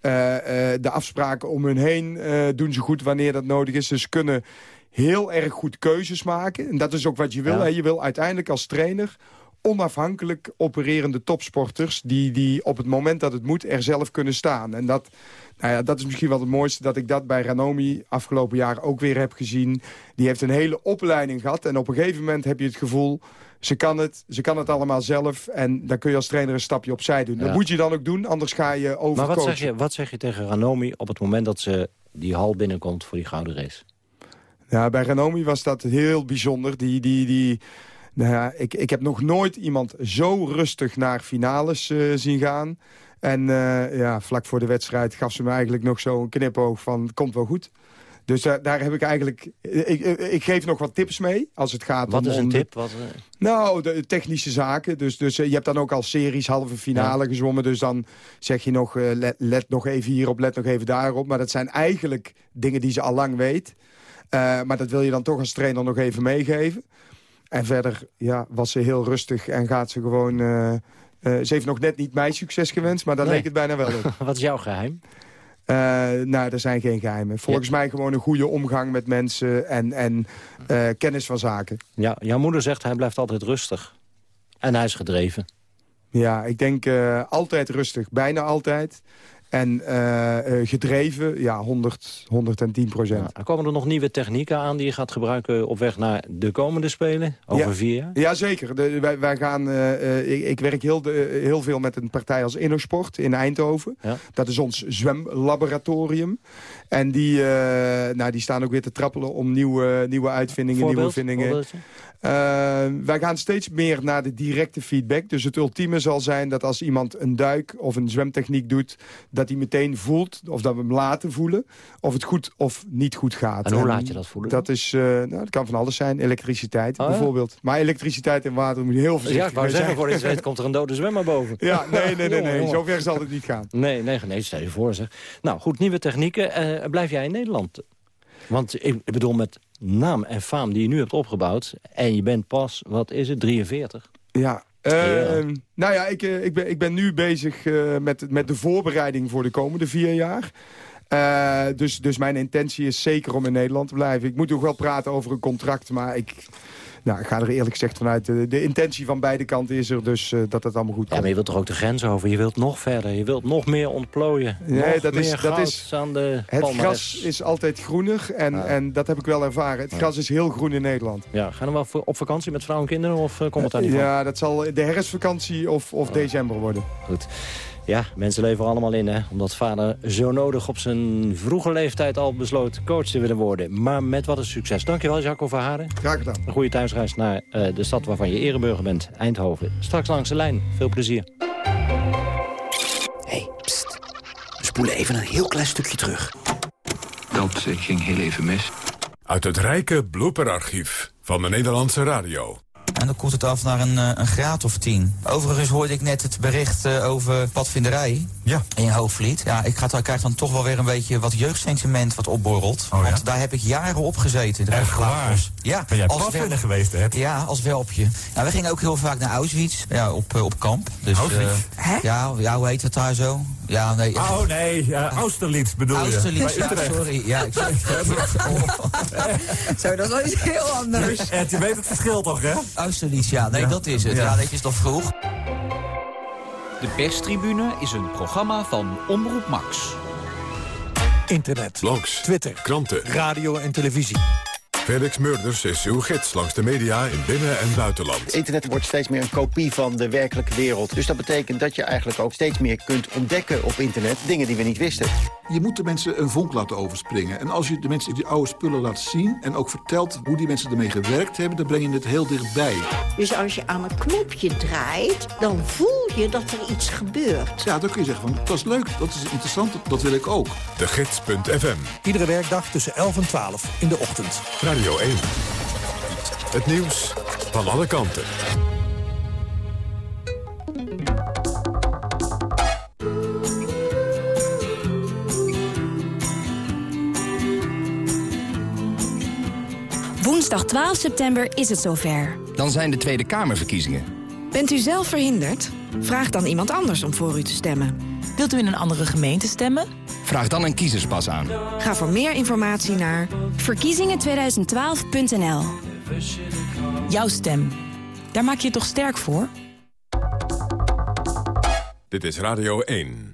eh, eh, de afspraken om hun heen doen ze goed wanneer dat nodig is. Dus ze kunnen heel erg goed keuzes maken. En dat is ook wat je wil. Ja. Hè? Je wil uiteindelijk als trainer onafhankelijk opererende topsporters... Die, die op het moment dat het moet er zelf kunnen staan. En dat, nou ja, dat is misschien wel het mooiste dat ik dat bij Ranomi afgelopen jaar ook weer heb gezien. Die heeft een hele opleiding gehad. En op een gegeven moment heb je het gevoel... Ze kan, het, ze kan het allemaal zelf en dan kun je als trainer een stapje opzij doen. Dat moet je dan ook doen, anders ga je Maar overcoachen. wat zeg, je, wat zeg je tegen Ranomi op het moment dat ze die hal binnenkomt voor die gouden race? Ja, bij Ranomi was dat heel bijzonder. Die, die, die, nou ja, ik, ik heb nog nooit iemand zo rustig naar finales eh, zien gaan. En eh, ja, vlak voor de wedstrijd gaf ze me eigenlijk nog zo'n knipoog van... komt wel goed. Dus daar, daar heb ik eigenlijk... Ik, ik, ik geef nog wat tips mee als het gaat Wat om... is een tip? Wat, eh, nou, de technische zaken. Dus, dus eh, je hebt dan ook al series halve finale gezwommen. Dus dan zeg je nog, eh, let, let nog even hierop, let nog even daarop. Maar dat zijn eigenlijk dingen die ze al lang weet. Eh, maar dat wil je dan toch als trainer nog even meegeven. En verder ja, was ze heel rustig en gaat ze gewoon... eh, eh, ze heeft nog net niet mij succes gewenst, maar daar Nee. leek het bijna wel op. wat is jouw geheim? Eh, nou, er zijn geen geheimen. Volgens mij gewoon een goede omgang met mensen en, en kennis van zaken. Ja, jouw moeder zegt hij blijft altijd rustig. En hij is gedreven. Ja, ik denk altijd rustig. Bijna altijd. En eh, eh, gedreven, ja, 100, 110 procent. Er komen er nog nieuwe technieken aan die je gaat gebruiken op weg naar de komende Spelen? Over Ja. vier jaar? Ja, zeker. De, wij, wij gaan, eh, ik, ik werk heel, de, heel veel met een partij als Innosport in Eindhoven. Ja. Dat is ons zwemlaboratorium. En die, eh, nou, die staan ook weer te trappelen om nieuwe, nieuwe uitvindingen, nieuwe Voorbeeld? vindingen. Voorbeeldje? Eh, wij gaan steeds meer naar de directe feedback. Dus het ultieme zal zijn dat als iemand een duik of een zwemtechniek doet... dat hij meteen voelt, of dat we hem laten voelen... of het goed of niet goed gaat. En hoe laat je dat voelen? Dat, is, eh, nou, dat kan van alles zijn. Elektriciteit Oh, ja? bijvoorbeeld. Maar elektriciteit en water moet je heel voorzichtig Ja, zeggen, zijn. voor je weet komt er een dode zwemmer boven. Ja, nee, nee, nee, nee. Zover zal het niet gaan. Nee, nee, nee, stel je voor zeg. Nou goed, nieuwe technieken. Blijf jij in Nederland? Want ik, bedoel, met naam en faam die je nu hebt opgebouwd... en je bent pas, wat is het, 43? Ja. Ja. eh, nou ja, ik, eh, ik, ben, ik ben nu bezig eh, met, met de voorbereiding voor de komende vier jaar. Eh, dus, dus mijn intentie is zeker om in Nederland te blijven. Ik moet nog wel praten over een contract, maar ik, nou, ik ga er eerlijk gezegd vanuit. De, de intentie van beide kanten is er dus eh, dat het allemaal goed Ja, komt. maar je wilt toch ook de grens over? Je wilt nog verder, je wilt nog meer ontplooien. Nee, nog dat meer is- dat is- aan de Het palmares. gras is altijd groener en, en dat heb ik wel ervaren. Het gras is heel groen in Nederland. Ja, ga je dan wel op vakantie met vrouwen en kinderen of eh, komt het daar niet van? Ja, dat zal de herfstvakantie of, of december worden. Goed. Ja, mensen leven er allemaal in, hè. Omdat vader zo nodig op zijn vroege leeftijd al besloot coach te willen worden. Maar met wat een succes. Dankjewel, Jacco Verharen. Graag gedaan. Een goede thuisreis naar eh, de stad waarvan je ereburger bent, Eindhoven. Straks langs de lijn. Veel plezier. We spoelen even een heel klein stukje terug. Dat ging heel even mis. Uit het rijke blooperarchief van de Nederlandse radio. En dan koelt het af naar een, eh, een graad of 10. Overigens hoorde ik net het bericht eh, over padvinderij Ja. in Hoogvliet. Ja, ik, ga, ik krijg dan toch wel weer een beetje wat jeugdsentiment wat opborrelt. Oh ja? Want daar heb ik jaren op gezeten. de Echt waar? Ja, Ben jij als padvinder wel- geweest, hè? Ja, als welpje. Nou, we gingen ook heel vaak naar Auschwitz, ja, op, eh, op kamp. Dus, Auschwitz? ja, ja, hoe heet het daar zo? Ja, nee. Oh nee, ja, Austerlitz bedoel je? Austerlitz, ja, sorry. Ja, ik Zo, dat is wel iets heel anders. Ed, je weet het verschil toch, hè? Austerlitz, ja, nee, Ja. dat is het. Ja. Ja, dat is toch vroeg. De perstribune is een programma van Omroep Max. Internet, Blogs, Twitter, kranten, radio en televisie. Felix Murders is uw gids langs de media in binnen- en buitenland. Internet wordt steeds meer een kopie van de werkelijke wereld. Dus dat betekent dat je eigenlijk ook steeds meer kunt ontdekken op internet... dingen die we niet wisten. Je moet de mensen een vonk laten overspringen. En als je de mensen die oude spullen laat zien... en ook vertelt hoe die mensen ermee gewerkt hebben... dan breng je het heel dichtbij. Dus als je aan een knopje draait, dan voel je dat er iets gebeurt. Ja, dan kun je zeggen van, dat is leuk, dat is interessant, dat wil ik ook. De Gids.fm. Iedere werkdag tussen 11 en 12 in de ochtend. Radio 1. Het nieuws van alle kanten. Woensdag 12 september is het zover. Dan zijn de Tweede Kamerverkiezingen. Bent u zelf verhinderd? Vraag dan iemand anders om voor u te stemmen. Wilt u in een andere gemeente stemmen? Vraag dan een kiezerspas aan. Ga voor meer informatie naar verkiezingen2012.nl. Jouw stem. Daar maak je je toch sterk voor? Dit is Radio 1.